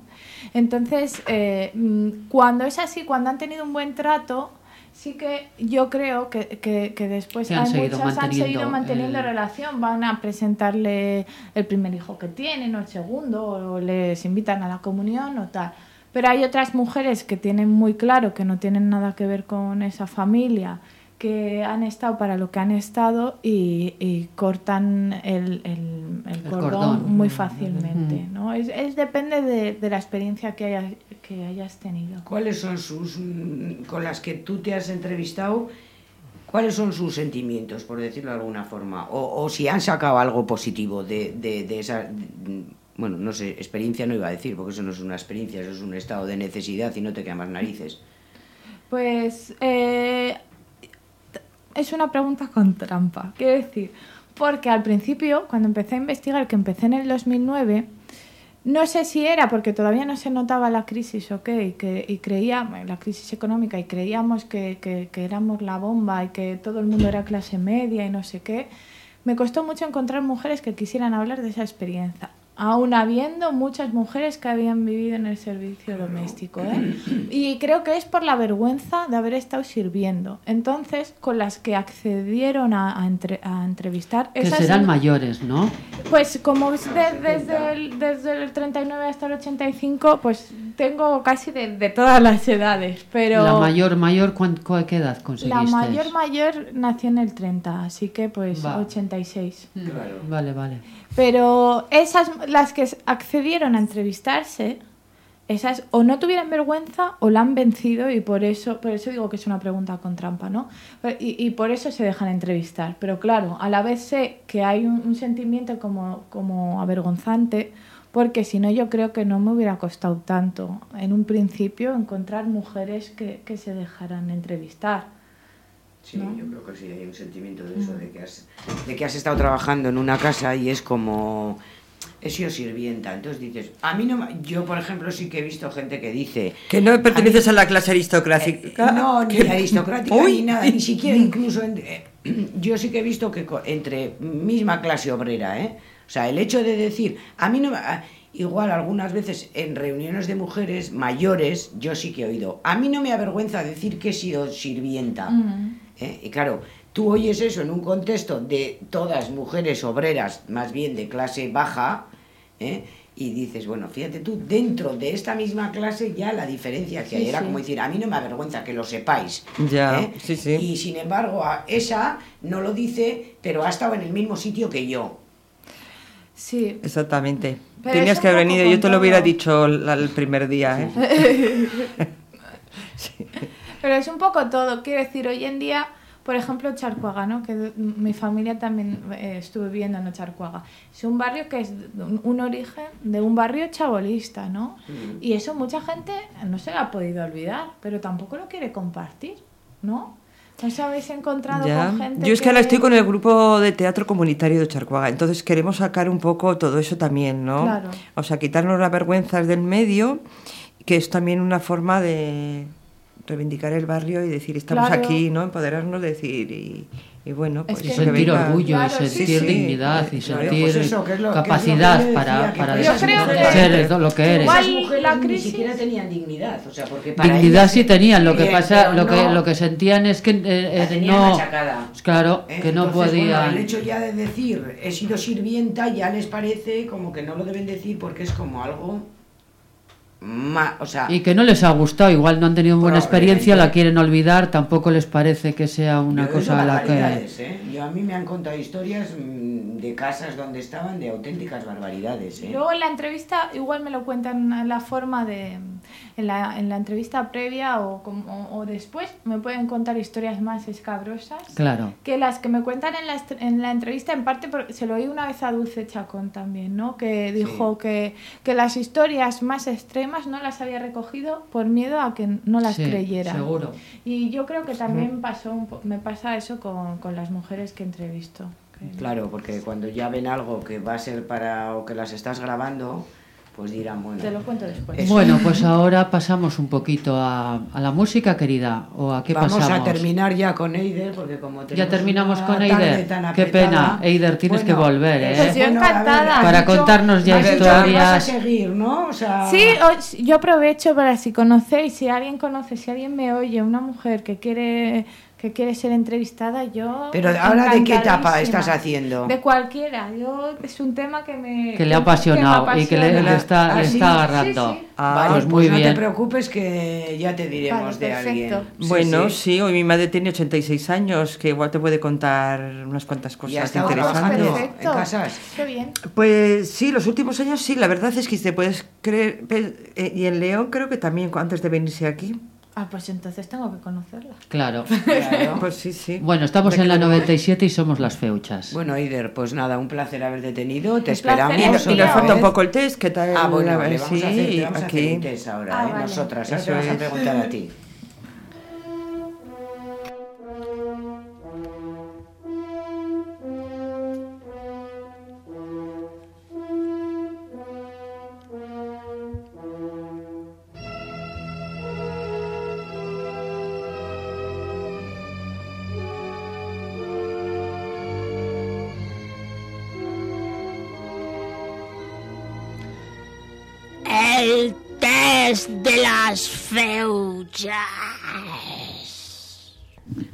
Entonces, eh, mm, cuando es así, cuando han tenido un buen trato, sí que yo creo que, que, que después Que han hay muchas han seguido manteniendo el- relación, van a presentarle el primer hijo que tienen o el segundo, o les invitan a la comunión o tal. Pero hay otras mujeres que tienen muy claro que no tienen nada que ver con esa familia, que han estado para lo que han estado y, y cortan el, el- el El cordón, muy fácilmente. ¿no? Es, es depende de, de la experiencia que, hayas que hayas tenido. ¿Cuáles son sus, mm, con las que tú te has entrevistado, cuáles son sus sentimientos, por decirlo de alguna forma? O, o si han sacado algo positivo de, de, de esa, mm, bueno, no sé, experiencia no iba a decir, porque eso no es una experiencia, eso es un estado de necesidad y no te quedan más narices. Pues eh, es una pregunta con trampa. Quiero decir, porque al principio, cuando empecé a investigar, que empecé en el 2009, no sé si era porque todavía no se notaba la crisis o qué, y, y creía, la crisis económica, y creíamos que éramos la bomba y que todo el mundo era clase media y no sé qué, me costó mucho encontrar mujeres que quisieran hablar de esa experiencia. Aún habiendo muchas mujeres que habían vivido en el servicio doméstico. ¿eh? Y creo que es por la vergüenza de haber estado sirviendo. Entonces, con las que accedieron a, a entre- a entrevistar... Que esas serán son- mayores, ¿no? pues como de- desde, el, desde el 39 hasta el 85, pues tengo casi de, de todas las edades, pero La mayor, mayor, ¿cuán- cu- ¿qué edad conseguiste? la mayor mayor nació en el 30, así que pues Va. 86. Claro. Vale, vale. Pero esas, las que accedieron a entrevistarse, esas o no tuvieran vergüenza o la han vencido y por eso, por eso digo que es una pregunta con trampa, ¿no? Y, por eso se dejan entrevistar. Pero claro, a la vez sé que hay un, un sentimiento como, como avergonzante, porque si no yo creo que no me hubiera costado tanto en un principio encontrar mujeres que, que se dejaran entrevistar. Sí, ¿No? yo creo que sí, hay un sentimiento de eso, de que, has, de que has estado trabajando en una casa y es como... He sido sirvienta, entonces dices, a mí no, me- yo por ejemplo sí que he visto gente que dice, Que no perteneces A la clase aristocrática. Eh, no, ni que- aristocrática Uy. ni nada, ni siquiera incluso. en- eh, yo sí que he visto que co- entre misma clase obrera, ¿eh? O sea, el hecho de decir, a mí no a- Igual algunas veces en reuniones de mujeres mayores, yo sí que he oído, a mí no me avergüenza decir que he sido sirvienta. ¿Eh? Y claro, tú oyes eso en un contexto de todas mujeres obreras, más bien de clase baja, ¿eh? y dices, bueno, fíjate tú, dentro de esta misma clase ya la diferencia que hay era sí. como decir, a mí no me avergüenza que lo sepáis. Ya, ¿eh? sí, sí. Y sin embargo, a esa no lo dice, pero ha estado en el mismo sitio que yo. Sí, Exactamente. Pero Tenías que haber venido, yo te lo hubiera dicho el, el primer día. ¿eh? Pero es un poco todo. Quiero decir, hoy en día, por ejemplo, Charcuaga, ¿no? Que mi familia también eh, estuve viviendo en Charcuaga. Es un barrio que es un, origen de un barrio chabolista, ¿no? Y eso mucha gente no se lo ha podido olvidar, pero tampoco lo quiere compartir, ¿no? ¿No os habéis encontrado Ya. con gente Yo es que ahora estoy con el grupo de teatro comunitario de Charcuaga, entonces queremos sacar un poco todo eso también, ¿no? Claro. O sea, quitarnos las vergüenzas del medio, que es también una forma de reivindicar el barrio y decir, estamos Claro. aquí, ¿no? Empoderarnos, decir, y, y bueno, Es pues que- Y Que sentir venga. orgullo, Claro, sí, sentir sí. dignidad, y Claro, sentir pues eso, que es lo- es que capacidad para, para Yo creo ser lo que eres. Igual- mujeres la ni siquiera tenían dignidad, o sea, porque para Dignidad ellas- sí tenían, lo que Bien, pasa, lo que lo que sentían es que eh, eh, tenían no, machacada. claro, ¿eh? que no Entonces, bueno, podían. el hecho ya de decir he sido sirvienta ya les parece como que no lo deben decir porque es como algo ma- o sea, Y que no les ha gustado, igual no han tenido buena experiencia, la quieren olvidar, tampoco les parece que sea una yo cosa a la que... ¿eh? Yo a mí me han contado historias mm, de casas donde estaban de auténticas barbaridades, ¿eh? Luego en la entrevista igual me lo cuentan en la forma de... En la, en la entrevista previa o, como, o después me pueden contar historias más escabrosas. Claro. que las que me cuentan en la, en la entrevista, en parte porque se lo oí una vez a Dulce Chacón también, ¿no? Que dijo que, que las historias más extremas no las había recogido por miedo a que no las Sí, creyera. seguro. Y yo creo que también pasó un po- me pasa eso con, con las mujeres que entrevisto. que- Claro, porque cuando ya ven algo que va a ser para o que las estás grabando, pues dirán, bueno, Te lo cuento después. Eso. Bueno, pues ahora pasamos un poquito a, a la música, querida, o a qué vamos pasamos. a terminar ya con Eider, porque como tenemos terminamos una con Eider. Qué pena, Eider, tienes que volver, ¿eh? Pues yo a ver, encantada. Para contarnos ya historias. Vas a seguir, ¿no? O sea, Sí, yo aprovecho para si conocéis, si alguien conoce, si alguien me oye, una mujer que quiere que quiere ser entrevistada, yo Pero ahora de qué etapa estás haciendo? De cualquiera. Yo es un tema que me Que le ha apasionado y que le, está, le ¿Ah, sí? está agarrando. Sí, sí. Ah, Vale, pues pues, muy no bien. te preocupes que ya te diremos Vale, de alguien. Bueno, sí. sí. hoy mi madre tiene 86 años, que igual te puede contar unas cuantas ¿Y has cosas interesantes. Perfecto. en casas? Qué bien. Pues sí, los últimos años sí, la verdad es que te puedes creer. eh, Y en León creo que también antes de venirse aquí. Ah, pues entonces tengo que conocerla. Claro. Claro. Pues sí, sí. Bueno, estamos De en la que- 97 y somos las feuchas. Bueno, Eider, pues nada, un placer haberte tenido. Te Un esperamos. Y, nos- y otra nos falta un poco el test, ¿qué tal? Ah, bueno, A ver, vamos sí, a hacer, vamos a hacer aquí. un test ahora, Ah, ¿eh? vale. Nosotras, ahora Eso te vamos a preguntar a ti.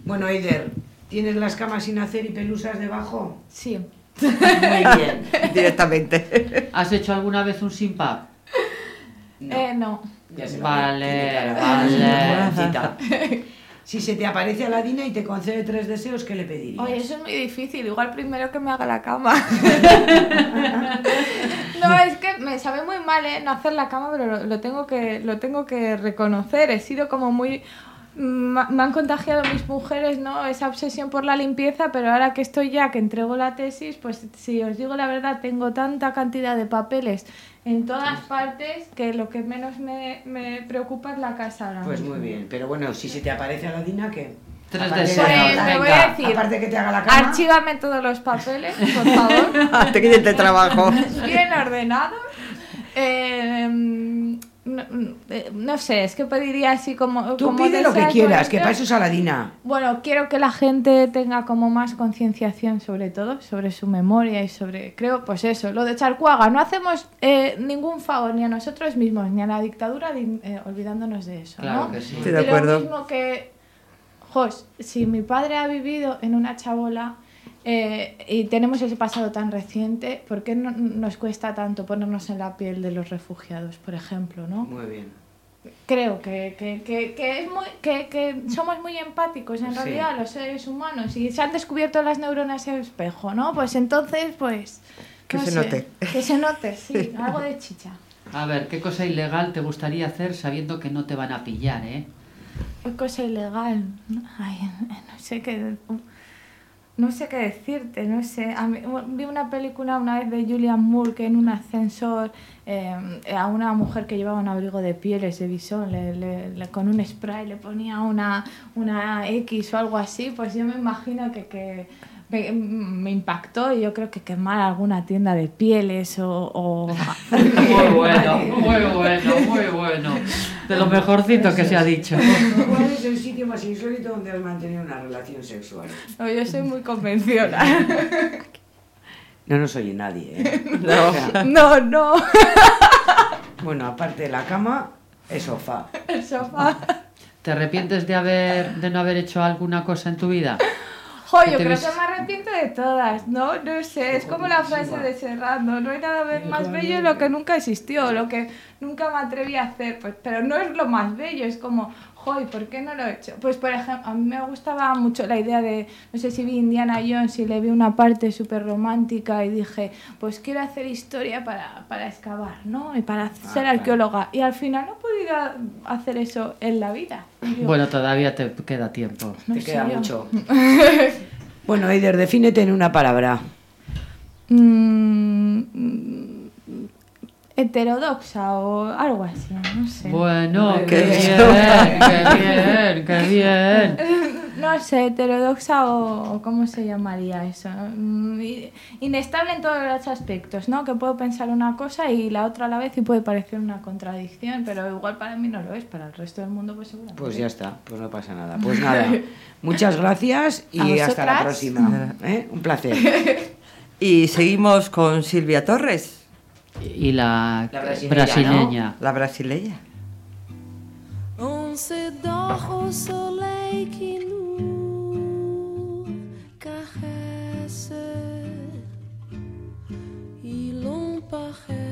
Bueno, Eider, ¿tienes las camas sin hacer y pelusas debajo? Sí. Muy bien. Directamente. ¿Has hecho alguna vez un simpap? No. Eh, no. Ya se lo Vale, vale. Si se te aparece Aladina y te concede tres deseos, ¿qué le pedirías? Oye, eso es muy difícil. Igual primero que me haga la cama. no, es que me sabe muy mal, ¿eh? No hacer la cama, pero lo, lo tengo que lo tengo que reconocer. He sido como muy ma- me han contagiado mis mujeres, ¿no? Esa obsesión por la limpieza, pero ahora que estoy ya, que entrego la tesis, pues si os digo la verdad, tengo tanta cantidad de papeles en todas partes que lo que menos me, me preocupa es la casa ahora Pues muy bien, pero bueno, si se te aparece Aladina, ¿qué? Tres Aparte de- deseos. Pues me voy a decir, Aparte que te haga la cama. archívame todos los papeles, por favor. Te quiten el trabajo. bien ordenados. Eh, no, no sé, es que pediría así como. Tú como pide lo que quieras, que para eso es Aladina. Bueno, quiero que la gente tenga como más concienciación sobre todo, sobre su memoria y sobre, creo, pues eso, lo de Charcuaga. No hacemos eh, ningún favor ni a nosotros mismos ni a la dictadura di- eh, olvidándonos de eso, Claro ¿no? que sí. Estoy de Y lo acuerdo. mismo que, jos, si mi padre ha vivido en una chabola eh, y tenemos ese pasado tan reciente, ¿por qué no nos cuesta tanto ponernos en la piel de los refugiados, por ejemplo, no? Muy bien. Creo que, que, que, que es muy, que, que somos muy empáticos en Sí. realidad los seres humanos y se han descubierto las neuronas en espejo, ¿no? Pues entonces, pues... Que no se sé, note. Que se note, sí, algo de chicha. A ver, ¿qué cosa ilegal te gustaría hacer sabiendo que no te van a pillar, eh? Cosa ilegal. ¿no? Ay, no sé qué. No sé qué decirte, no sé. A mí- vi una película una vez de Julian Moore que en un ascensor eh, a una mujer que llevaba un abrigo de pieles de bisón le- le- le- con un spray le ponía una, una X o algo así. Pues yo me imagino que, que me, me impactó y yo creo que quemar alguna tienda de pieles o... o- Muy bueno, muy bueno, muy bueno. De lo mejorcito que se ha dicho. ¿Cuál es el sitio más insólito donde has mantenido una relación sexual? No, yo soy muy convencional. No nos oye nadie, ¿eh? No. O sea, No, no. bueno, aparte de la cama, es sofá. El sofá. ¿Te arrepientes de haber de no haber hecho alguna cosa en tu vida? Jo, yo creo que me arrepiento de todas, ¿no? No sé, es como la frase de Serrano, no hay nada más bello de lo que nunca existió, lo que nunca me atreví a hacer, pues, pero no es lo más bello, es como, jo, ¿y por qué no lo he hecho? Pues, por ejemplo, a mí me gustaba mucho la idea de, no sé si vi Indiana Jones y le vi una parte súper romántica y dije, pues quiero hacer historia para, para excavar, ¿no? Y para ser arqueóloga, y al final no he podido hacer eso en la vida. Digo, Bueno, todavía te queda tiempo. no Te queda yo. mucho. bueno, Eider, defínete en una palabra. Mm, heterodoxa o algo así, no sé. Bueno, qué bien. qué bien, qué bien. No sé, heterodoxa o cómo se llamaría eso. Mm, Inestable en todos los aspectos, ¿no? Que puedo pensar una cosa y la otra a la vez y puede parecer una contradicción, pero igual para mí no lo es, para el resto del mundo pues seguro. Pues ya está, pues no pasa nada. Pues nada, muchas gracias y ¿A hasta la próxima. ¿eh? Un placer. Y seguimos con Silvia Torres, Y la, La brasileña, brasileña. la brasileña. On se dort au soleil qui nous caresse l'on paresse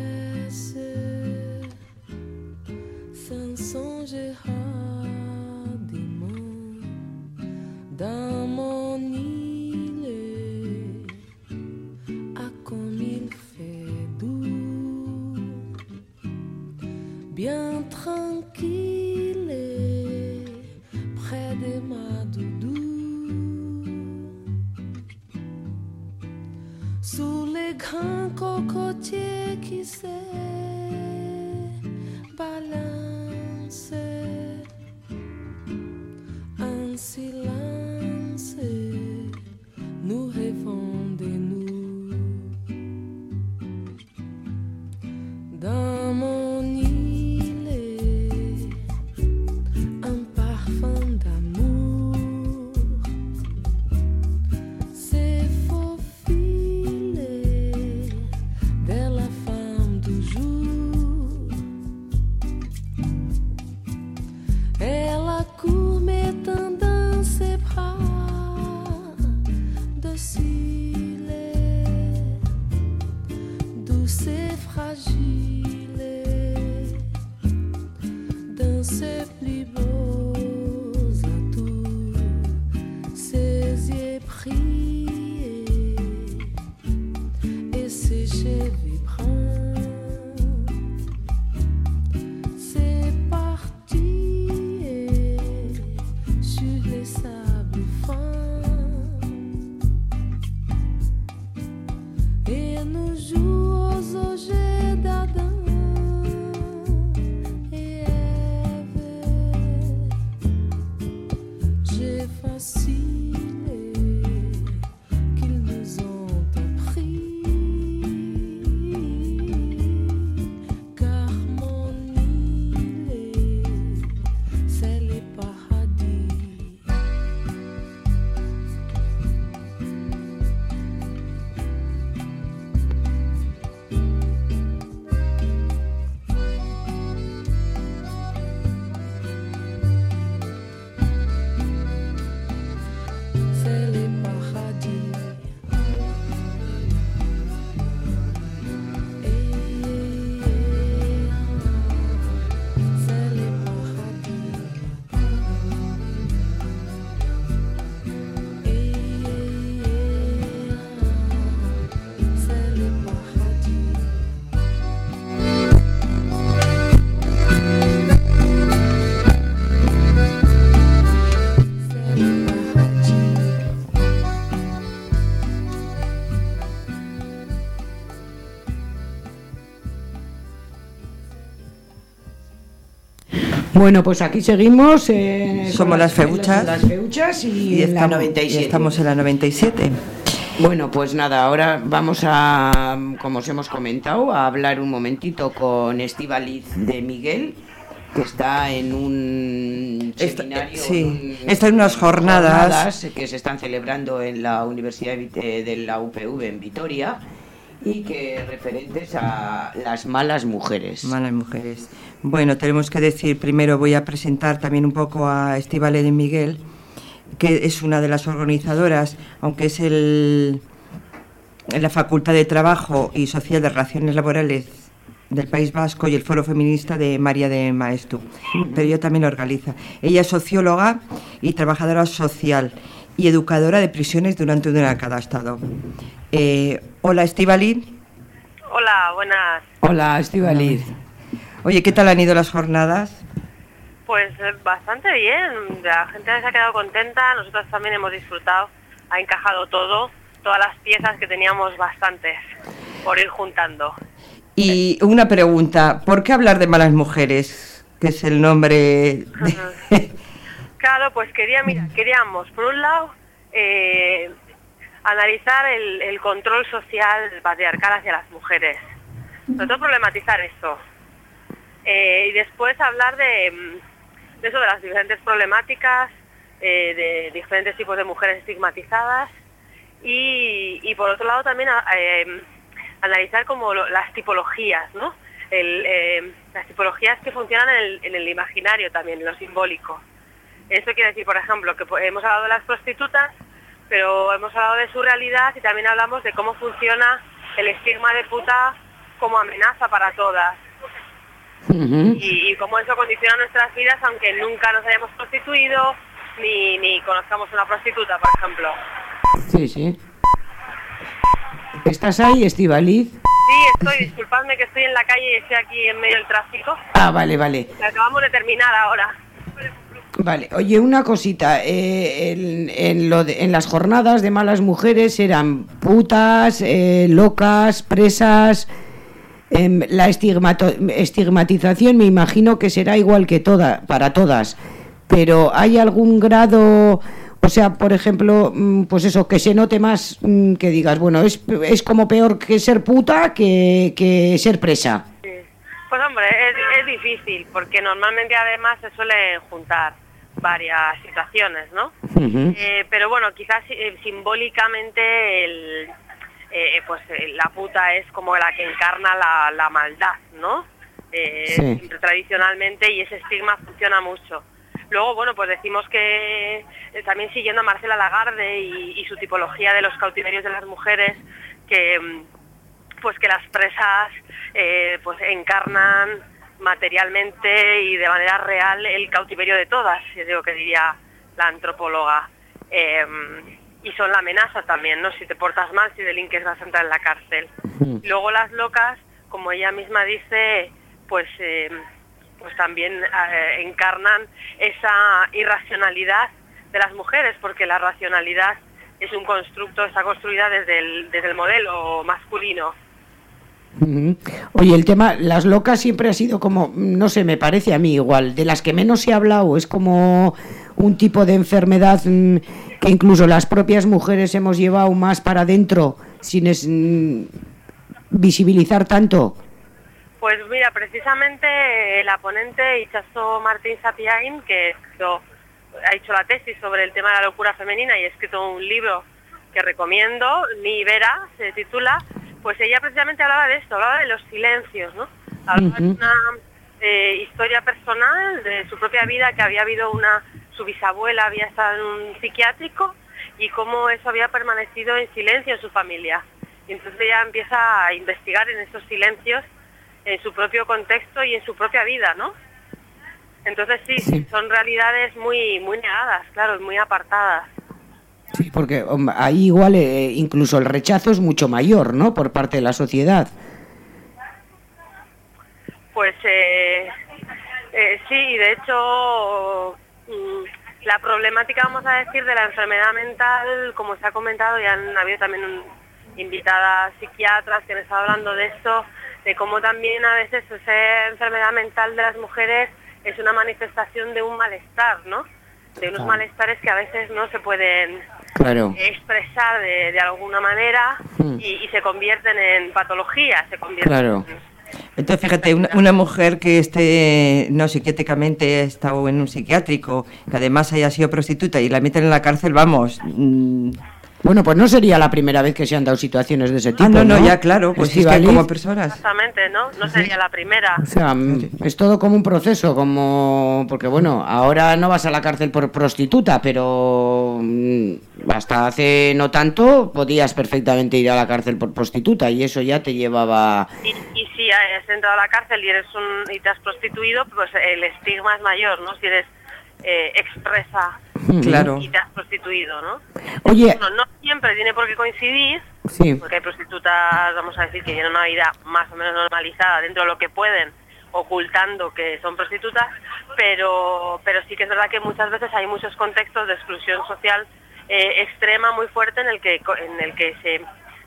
Bueno, pues aquí seguimos. eh, Somos las feuchas. Las feuchas y, en la estamos, 97. y estamos en la 97. Bueno, pues nada, ahora vamos a, como os hemos comentado, a hablar un momentito con Estivaliz de Miguel, que está en un Está- seminario, sí, un- está en unas jornadas. que se están celebrando en la Universidad de de la UPV en Vitoria y que referentes a las malas mujeres. Malas mujeres. Bueno, tenemos que decir, primero voy a presentar también un poco a Estivale de Miguel. que es una de las organizadoras, aunque es la Facultad de Trabajo y Social de Relaciones Laborales del País Vasco y el Foro Feminista de María de Maestu, pero ella también lo organiza. Ella es socióloga y trabajadora social y educadora de prisiones durante una de cada estado. Eh, hola, Estivali. Hola, buenas. Hola, Estivaliz. Oye, ¿qué tal han ido las jornadas? Pues eh, bastante bien. La gente se ha quedado contenta. Nosotros también hemos disfrutado. Ha encajado todo, todas las piezas que teníamos bastantes por ir juntando. Y una pregunta, ¿por qué hablar de malas mujeres? Que es el nombre de... Claro, pues quería, mira, queríamos, por un lado, eh, analizar el, el control social patriarcal hacia las mujeres. Sobre todo problematizar eso. Eh, y después hablar de, mm, de eso, de las diferentes problemáticas, eh, de diferentes tipos de mujeres estigmatizadas. Y, y por otro lado también analizar como lo- las tipologías, ¿no? El, las tipologías que funcionan en el, en el imaginario también, en lo simbólico. Eso quiere decir, por ejemplo, que hemos hablado de las prostitutas, pero hemos hablado de su realidad y también hablamos de cómo funciona el estigma de puta como amenaza para todas y, y cómo eso condiciona nuestras vidas aunque nunca nos hayamos prostituido ni, ni conozcamos una prostituta, por ejemplo. Sí, sí. ¿Estás ahí, Estivaliz? Sí, estoy, disculpadme que estoy en la calle y estoy aquí en medio del tráfico. Ah, vale, vale. Acabamos de terminar ahora. Vale, oye, una cosita. eh, en, lo de- en las jornadas de malas mujeres eran putas, eh, locas, presas. em, la estigmatización me imagino que será igual que toda, para todas. Pero ¿hay algún grado, o sea, por ejemplo, mm, pues eso, que se note más, mm, que digas, bueno, es, es como peor que ser puta que, que ser presa? Pues hombre, es, es difícil porque normalmente además se suelen juntar varias situaciones, ¿no? Eh, pero bueno, quizás eh, simbólicamente el, eh, pues eh, la puta es como la que encarna la, la maldad, ¿no? Eh, Sí. siempre tradicionalmente y ese estigma funciona mucho. Luego, bueno, pues decimos que eh, también siguiendo a Marcela Lagarde y, y su tipología de los cautiverios de las mujeres, que mm, pues que las presas eh, pues encarnan materialmente y de manera real el cautiverio de todas, yo digo que diría la antropóloga. Eh, y son la amenaza también, ¿no? Si te portas mal, si delinques vas a entrar en la cárcel. Luego las locas, como ella misma dice, pues, eh, pues también eh, encarnan esa irracionalidad de las mujeres, porque la racionalidad es un constructo, está construida desde el, desde el modelo masculino. Oye, el tema, las locas siempre ha sido como, no sé, me parece a mí igual, de las que menos se ha hablado, es como un tipo de enfermedad mm, que incluso las propias mujeres hemos llevado más para adentro sin es- mm, visibilizar tanto. Pues mira, precisamente eh, la ponente Ichazo Martín Sapiain, que ha hecho la tesis sobre el tema de la locura femenina y ha escrito un libro que recomiendo, Ni Vera se titula, pues ella precisamente hablaba de esto, hablaba de los silencios, ¿no? Hablaba de una eh, historia personal de su propia vida, que había habido una, su bisabuela había estado en un psiquiátrico y cómo eso había permanecido en silencio en su familia. Y entonces ella empieza a investigar en esos silencios en su propio contexto y en su propia vida, ¿no? Entonces sí, Sí. son realidades muy muy negadas, claro, muy apartadas. Sí, porque ahí igual eh, incluso el rechazo es mucho mayor, ¿no? Por parte de la sociedad. Pues eh, eh, sí, de hecho mm, la problemática, vamos a decir, de la enfermedad mental, como se ha comentado, y han habido también un- invitadas psiquiatras que han estado hablando de esto, de cómo también a veces esa enfermedad mental de las mujeres es una manifestación de un malestar, ¿no? De unos malestares que a veces no se pueden Claro. expresar de, de alguna manera Hmm. y, y se convierten en patologías, se convierten Claro. en- Entonces, fíjate, una, una mujer que esté, no psiquiátricamente, ha estado en un psiquiátrico, que además haya sido prostituta y la meten en la cárcel, vamos, mm, Bueno, pues no sería la primera vez que se han dado situaciones de ese tipo. Ah, no, no, ya claro, pues sí, es que como personas. Exactamente, ¿no? No sería la primera. O sea, mm, es todo como un proceso, como porque bueno, ahora no vas a la cárcel por prostituta, pero mm, hasta hace no tanto podías perfectamente ir a la cárcel por prostituta y eso ya te llevaba. Y, y si has entrado a la cárcel y eres un y te has prostituido, pues el estigma es mayor, ¿no? Si eres eh, expresa Claro. y te has prostituido, ¿no? Oye, Bueno, no siempre tiene por qué coincidir, sí, porque hay prostitutas, vamos a decir, que llevan una vida más o menos normalizada dentro de lo que pueden, ocultando que son prostitutas, pero, pero sí que es verdad que muchas veces hay muchos contextos de exclusión social eh, extrema muy fuerte en el que, co- en el que se,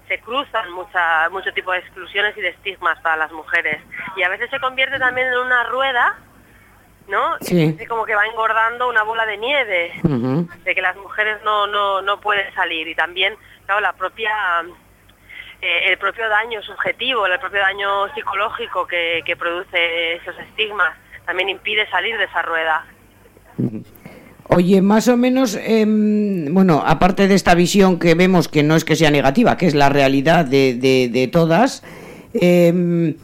se cruzan mucha, mucho tipo de exclusiones y de estigmas para las mujeres. Y a veces se convierte también en una rueda, ¿no? Sí. Así como que va engordando una bola de nieve de que las mujeres no, no, no pueden salir y también, claro, la propia eh, el propio daño subjetivo, el propio daño psicológico que, que produce esos estigmas también impide salir de esa rueda. Oye, más o menos, em, bueno, aparte de esta visión que vemos que no es que sea negativa, que es la realidad de, de- de todas, que,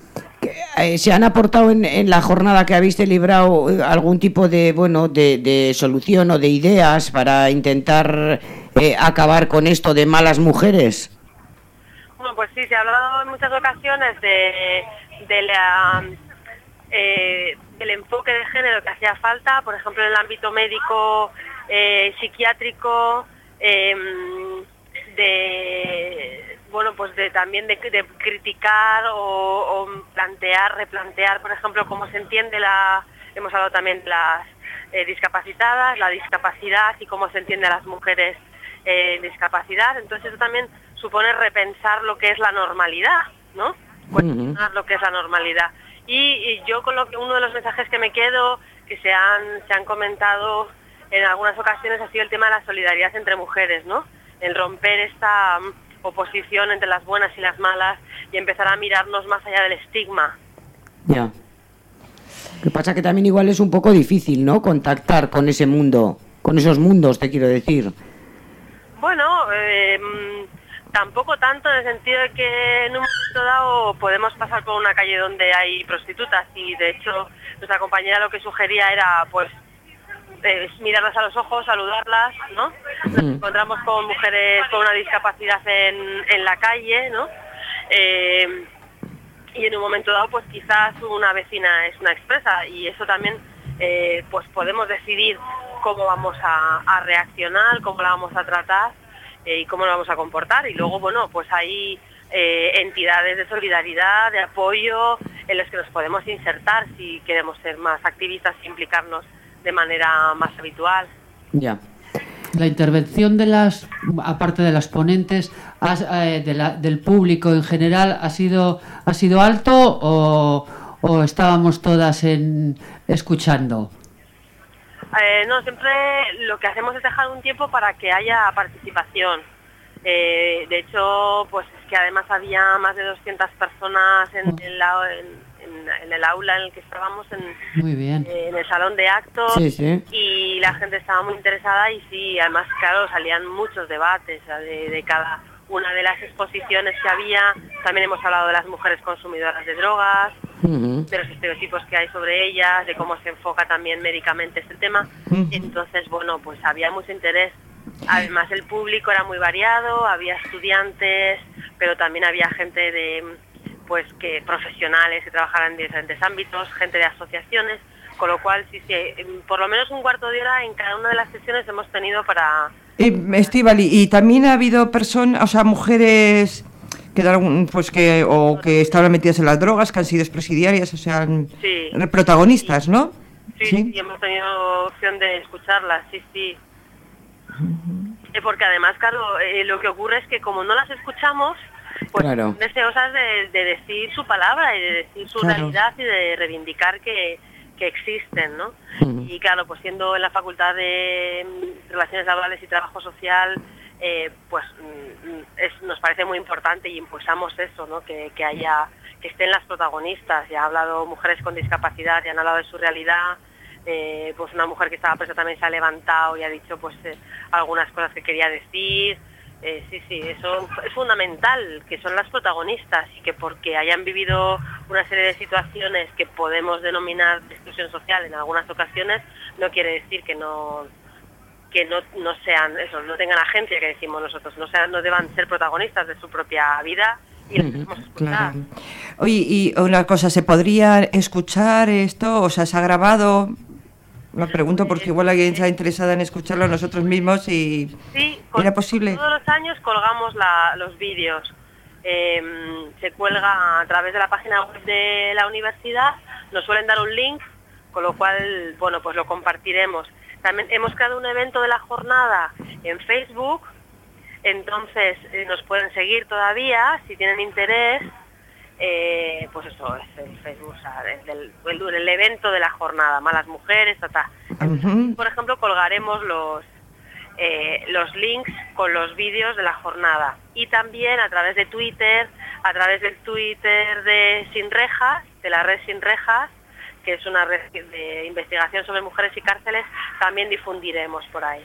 eh, ¿se han aportado en, en la jornada que habéis librado eh, algún tipo de, bueno, de, solución o de ideas para intentar eh, acabar con esto de malas mujeres? Bueno, pues sí, se ha hablado en muchas ocasiones de, de la, eh, del enfoque de género que hacía falta, por ejemplo, en el ámbito médico, eh, psiquiátrico, em, de bueno, pues de también de, de criticar o, o plantear, replantear, por ejemplo, cómo se entiende la, hemos hablado también de las eh, discapacitadas, la discapacidad y cómo se entiende a las mujeres eh, en discapacidad. Entonces eso también supone repensar lo que es la normalidad, ¿no? Cuestionar lo que es la normalidad. Y, y yo con lo que uno de los mensajes que me quedo, que se han, se han comentado en algunas ocasiones, ha sido el tema de la solidaridad entre mujeres, ¿no? El romper esta oposición entre las buenas y las malas y empezar a mirarnos más allá del estigma. Ya. Lo que pasa que también igual es un poco difícil, ¿no? Contactar con ese mundo, con esos mundos, te quiero decir. Bueno, eh, mm, tampoco tanto en el sentido de que en un momento dado podemos pasar por una calle donde hay prostitutas y de hecho nuestra compañera lo que sugería era pues eh, mirarlas a los ojos, saludarlas, ¿no? Nos encontramos con mujeres con una discapacidad en, en la calle, ¿no? Eh, y en un momento dado pues quizás una vecina es una expresa y eso también eh, pues podemos decidir cómo vamos a, a reaccionar, cómo la vamos a tratar eh, y cómo nos vamos a comportar y luego bueno pues hay eh, entidades de solidaridad, de apoyo en los que nos podemos insertar si queremos ser más activistas e implicarnos de manera más habitual. Ya. La intervención de las, aparte de las ponentes, has- eh, de la- del público en general, ¿ha sido, ha sido alto o, o estábamos todas en, escuchando? Eh, no, siempre lo que hacemos es dejar un tiempo para que haya participación. Eh, de hecho, pues es que además había más de 200 personas en el, au- en, en- en el aula en el que estábamos, en, Muy bien. eh, en el salón de actos, Sí, sí. y la gente estaba muy interesada y sí, además, claro, salían muchos debates de, de cada una de las exposiciones que había. También hemos hablado de las mujeres consumidoras de drogas, de los estereotipos que hay sobre ellas, de cómo se enfoca también médicamente este tema. Entonces, bueno, pues había mucho interés. Además, el público era muy variado, había estudiantes, pero también había gente de, pues, que profesionales que trabajaban en diferentes ámbitos, gente de asociaciones, con lo cual, sí, sí, en- por lo menos un cuarto de hora en cada una de las sesiones hemos tenido para... Estivali, y también ha habido personas, o sea, mujeres que, algún- pues que, o que estaban metidas en las drogas, que han sido presidiarias, o sea, Sí. protagonistas, ¿no? Sí, sí, hemos tenido opción de escucharlas, sí, sí. Eh, Porque además, claro, eh, lo que ocurre es que como no las escuchamos, pues Claro. deseosas de, de decir su palabra y de decir su Claro. realidad y de reivindicar que, que existen, ¿no? Ujú. Y claro, pues siendo en la Facultad de mm, Relaciones Laborales y Trabajo Social, eh, pues mm, es- nos parece muy importante y impulsamos eso, ¿no? Que, que haya, que estén las protagonistas. Ya ha hablado mujeres con discapacidad, ya han hablado de su realidad. eh, pues una mujer que estaba presa también se ha levantado y ha dicho pues eh, algunas cosas que quería decir. Eh, sí, sí, eso es fundamental, que son las protagonistas y que porque hayan vivido una serie de situaciones que podemos denominar de exclusión social en algunas ocasiones, no quiere decir que no que no, no sean eso, no tengan agencia que decimos nosotros, no sean, no deban ser protagonistas de su propia vida y debemos escuchar. Claro. Oye, y una cosa, ¿se podría escuchar esto? O sea, ¿se ha grabado? Lo pregunto porque igual alguien está interesada en escucharlo nosotros mismos y... Sí, ¿Era posible? Todos los años colgamos la- los vídeos. Eh, se cuelga a través de la página web de la universidad, nos suelen dar un link, con lo cual, bueno, pues lo compartiremos. También hemos creado un evento de la jornada en Facebook, entonces eh, nos pueden seguir todavía si tienen interés. Eh, pues eso es el Facebook, o sea, el, del- el- el evento de la jornada, malas mujeres, ta. Por ejemplo, colgaremos los, eh, los links con los vídeos de la jornada. Y también a través de Twitter, a través del Twitter de Sin Rejas, de la red Sin Rejas, que es una red de investigación sobre mujeres y cárceles, también difundiremos por ahí.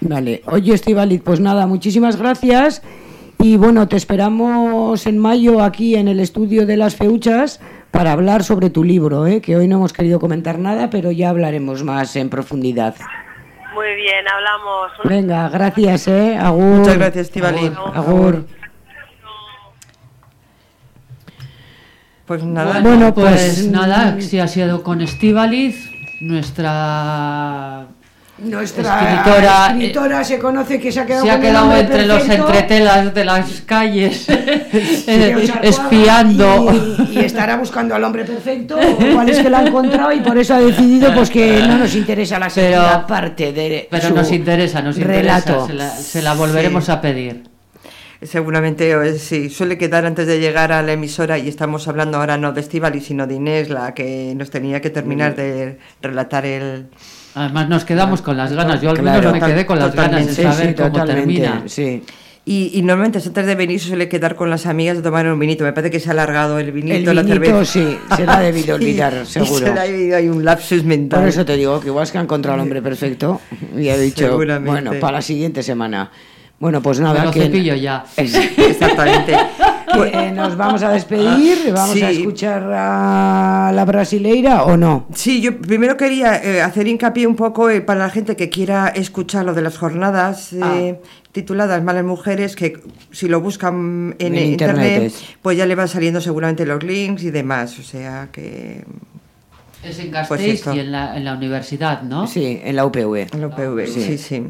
Vale, oye Estivalit, pues nada, muchísimas gracias y bueno, te esperamos en mayo aquí en el estudio de las Feuchas para hablar sobre tu libro, ¿eh? que hoy no hemos querido comentar nada, pero ya hablaremos más en profundidad. Muy bien, hablamos. Venga, gracias, ¿eh? Agur. Muchas gracias, Estíbaliz. Agur. Agur. Pues nada. Bueno, pues, pues, nada, si ha sido con Estíbaliz, nuestra Nuestra escritora, eh, escritora se conoce que se ha quedado, se ha quedado entre los entretelas de las calles, eh, espiando. Y, y estará buscando al hombre perfecto, o igual es que lo ha encontrado y por eso ha decidido pues que no nos interesa la Pero- segunda parte de Pero su nos interesa, nos relato. interesa, se la, se la volveremos Sí. a pedir. Seguramente eh, sí, suele quedar antes de llegar a la emisora y estamos hablando ahora no de Estíbaliz, sino de Inés, la que nos tenía que terminar de relatar el... Además nos quedamos con las ganas, yo al Claro, menos me quedé con las ganas de saber sí, cómo termina. sí. Y, y normalmente antes de venir suele quedar con las amigas de tomar un vinito. Me parece que se ha alargado el vinito, El la vinito, cerveza. sí, se la ha debido olvidar, seguro. se le ha debido, hay un lapsus mental. Por eso te digo que igual es que ha encontrado al hombre perfecto y ha dicho, bueno, para la siguiente semana. Bueno, pues nada, Me lo que, cepillo ya. Exactamente. que nos vamos a despedir, vamos a escuchar a la brasileira o no. Sí, yo primero quería eh, hacer hincapié un poco eh, para la gente que quiera escuchar lo de las jornadas eh, tituladas Malas Mujeres, que si lo buscan en, En eh, internet internet, es. pues ya le van saliendo seguramente los links y demás. O sea que Es en Pues Gasteiz y en la, en la universidad, ¿no? Sí, en la UPV. lo PV, Sí. sí, sí.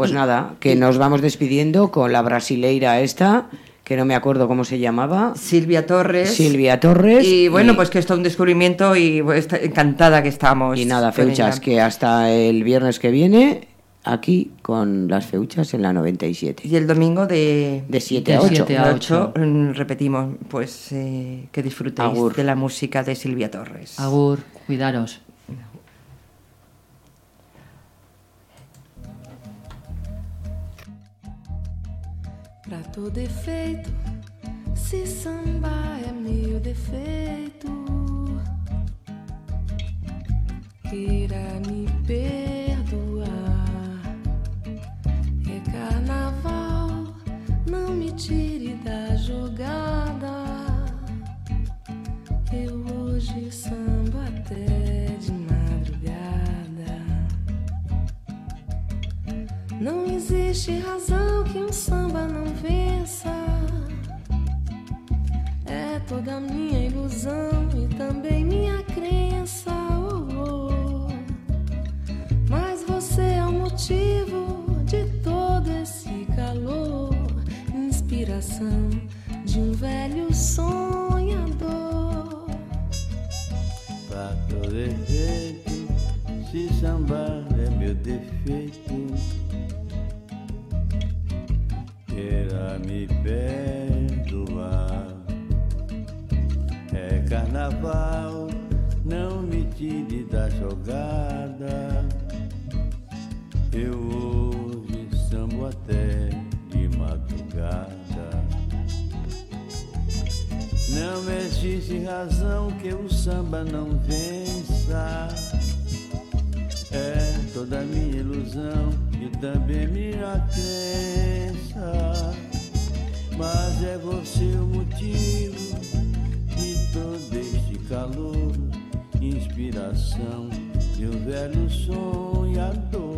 Pues nada, que nos vamos despidiendo con la brasileira esta, que no me acuerdo cómo se llamaba, Silvia Torres. Silvia Torres. Y bueno, pues que esto es un descubrimiento y pues, está- encantada que estamos. Y nada, feuchas, ella. que hasta el viernes que viene, aquí con las feuchas en la 97. Y el domingo de, De 7 De a 8. siete a de ocho. ocho, mm, repetimos, pues eh, que disfrutéis Agur. de la música de Silvia Torres. Agur, cuidaros. Todo efeito, se samba é meu defeito, queira me perdoar. É carnaval, não me tire da jogada. Eu hoje samba até de madrugada. Não existe razão que um samba não toda minha ilusão e também minha crença. oh, oh. Mas você é o motivo de todo esse calor, inspiração de um velho da jogada. Eu hoje sambo até de madrugada. Não existe razão que o samba não vença. É toda minha ilusão e também minha crença. Mas é você o motivo de todo este calor, inspiração de um velho sonhador.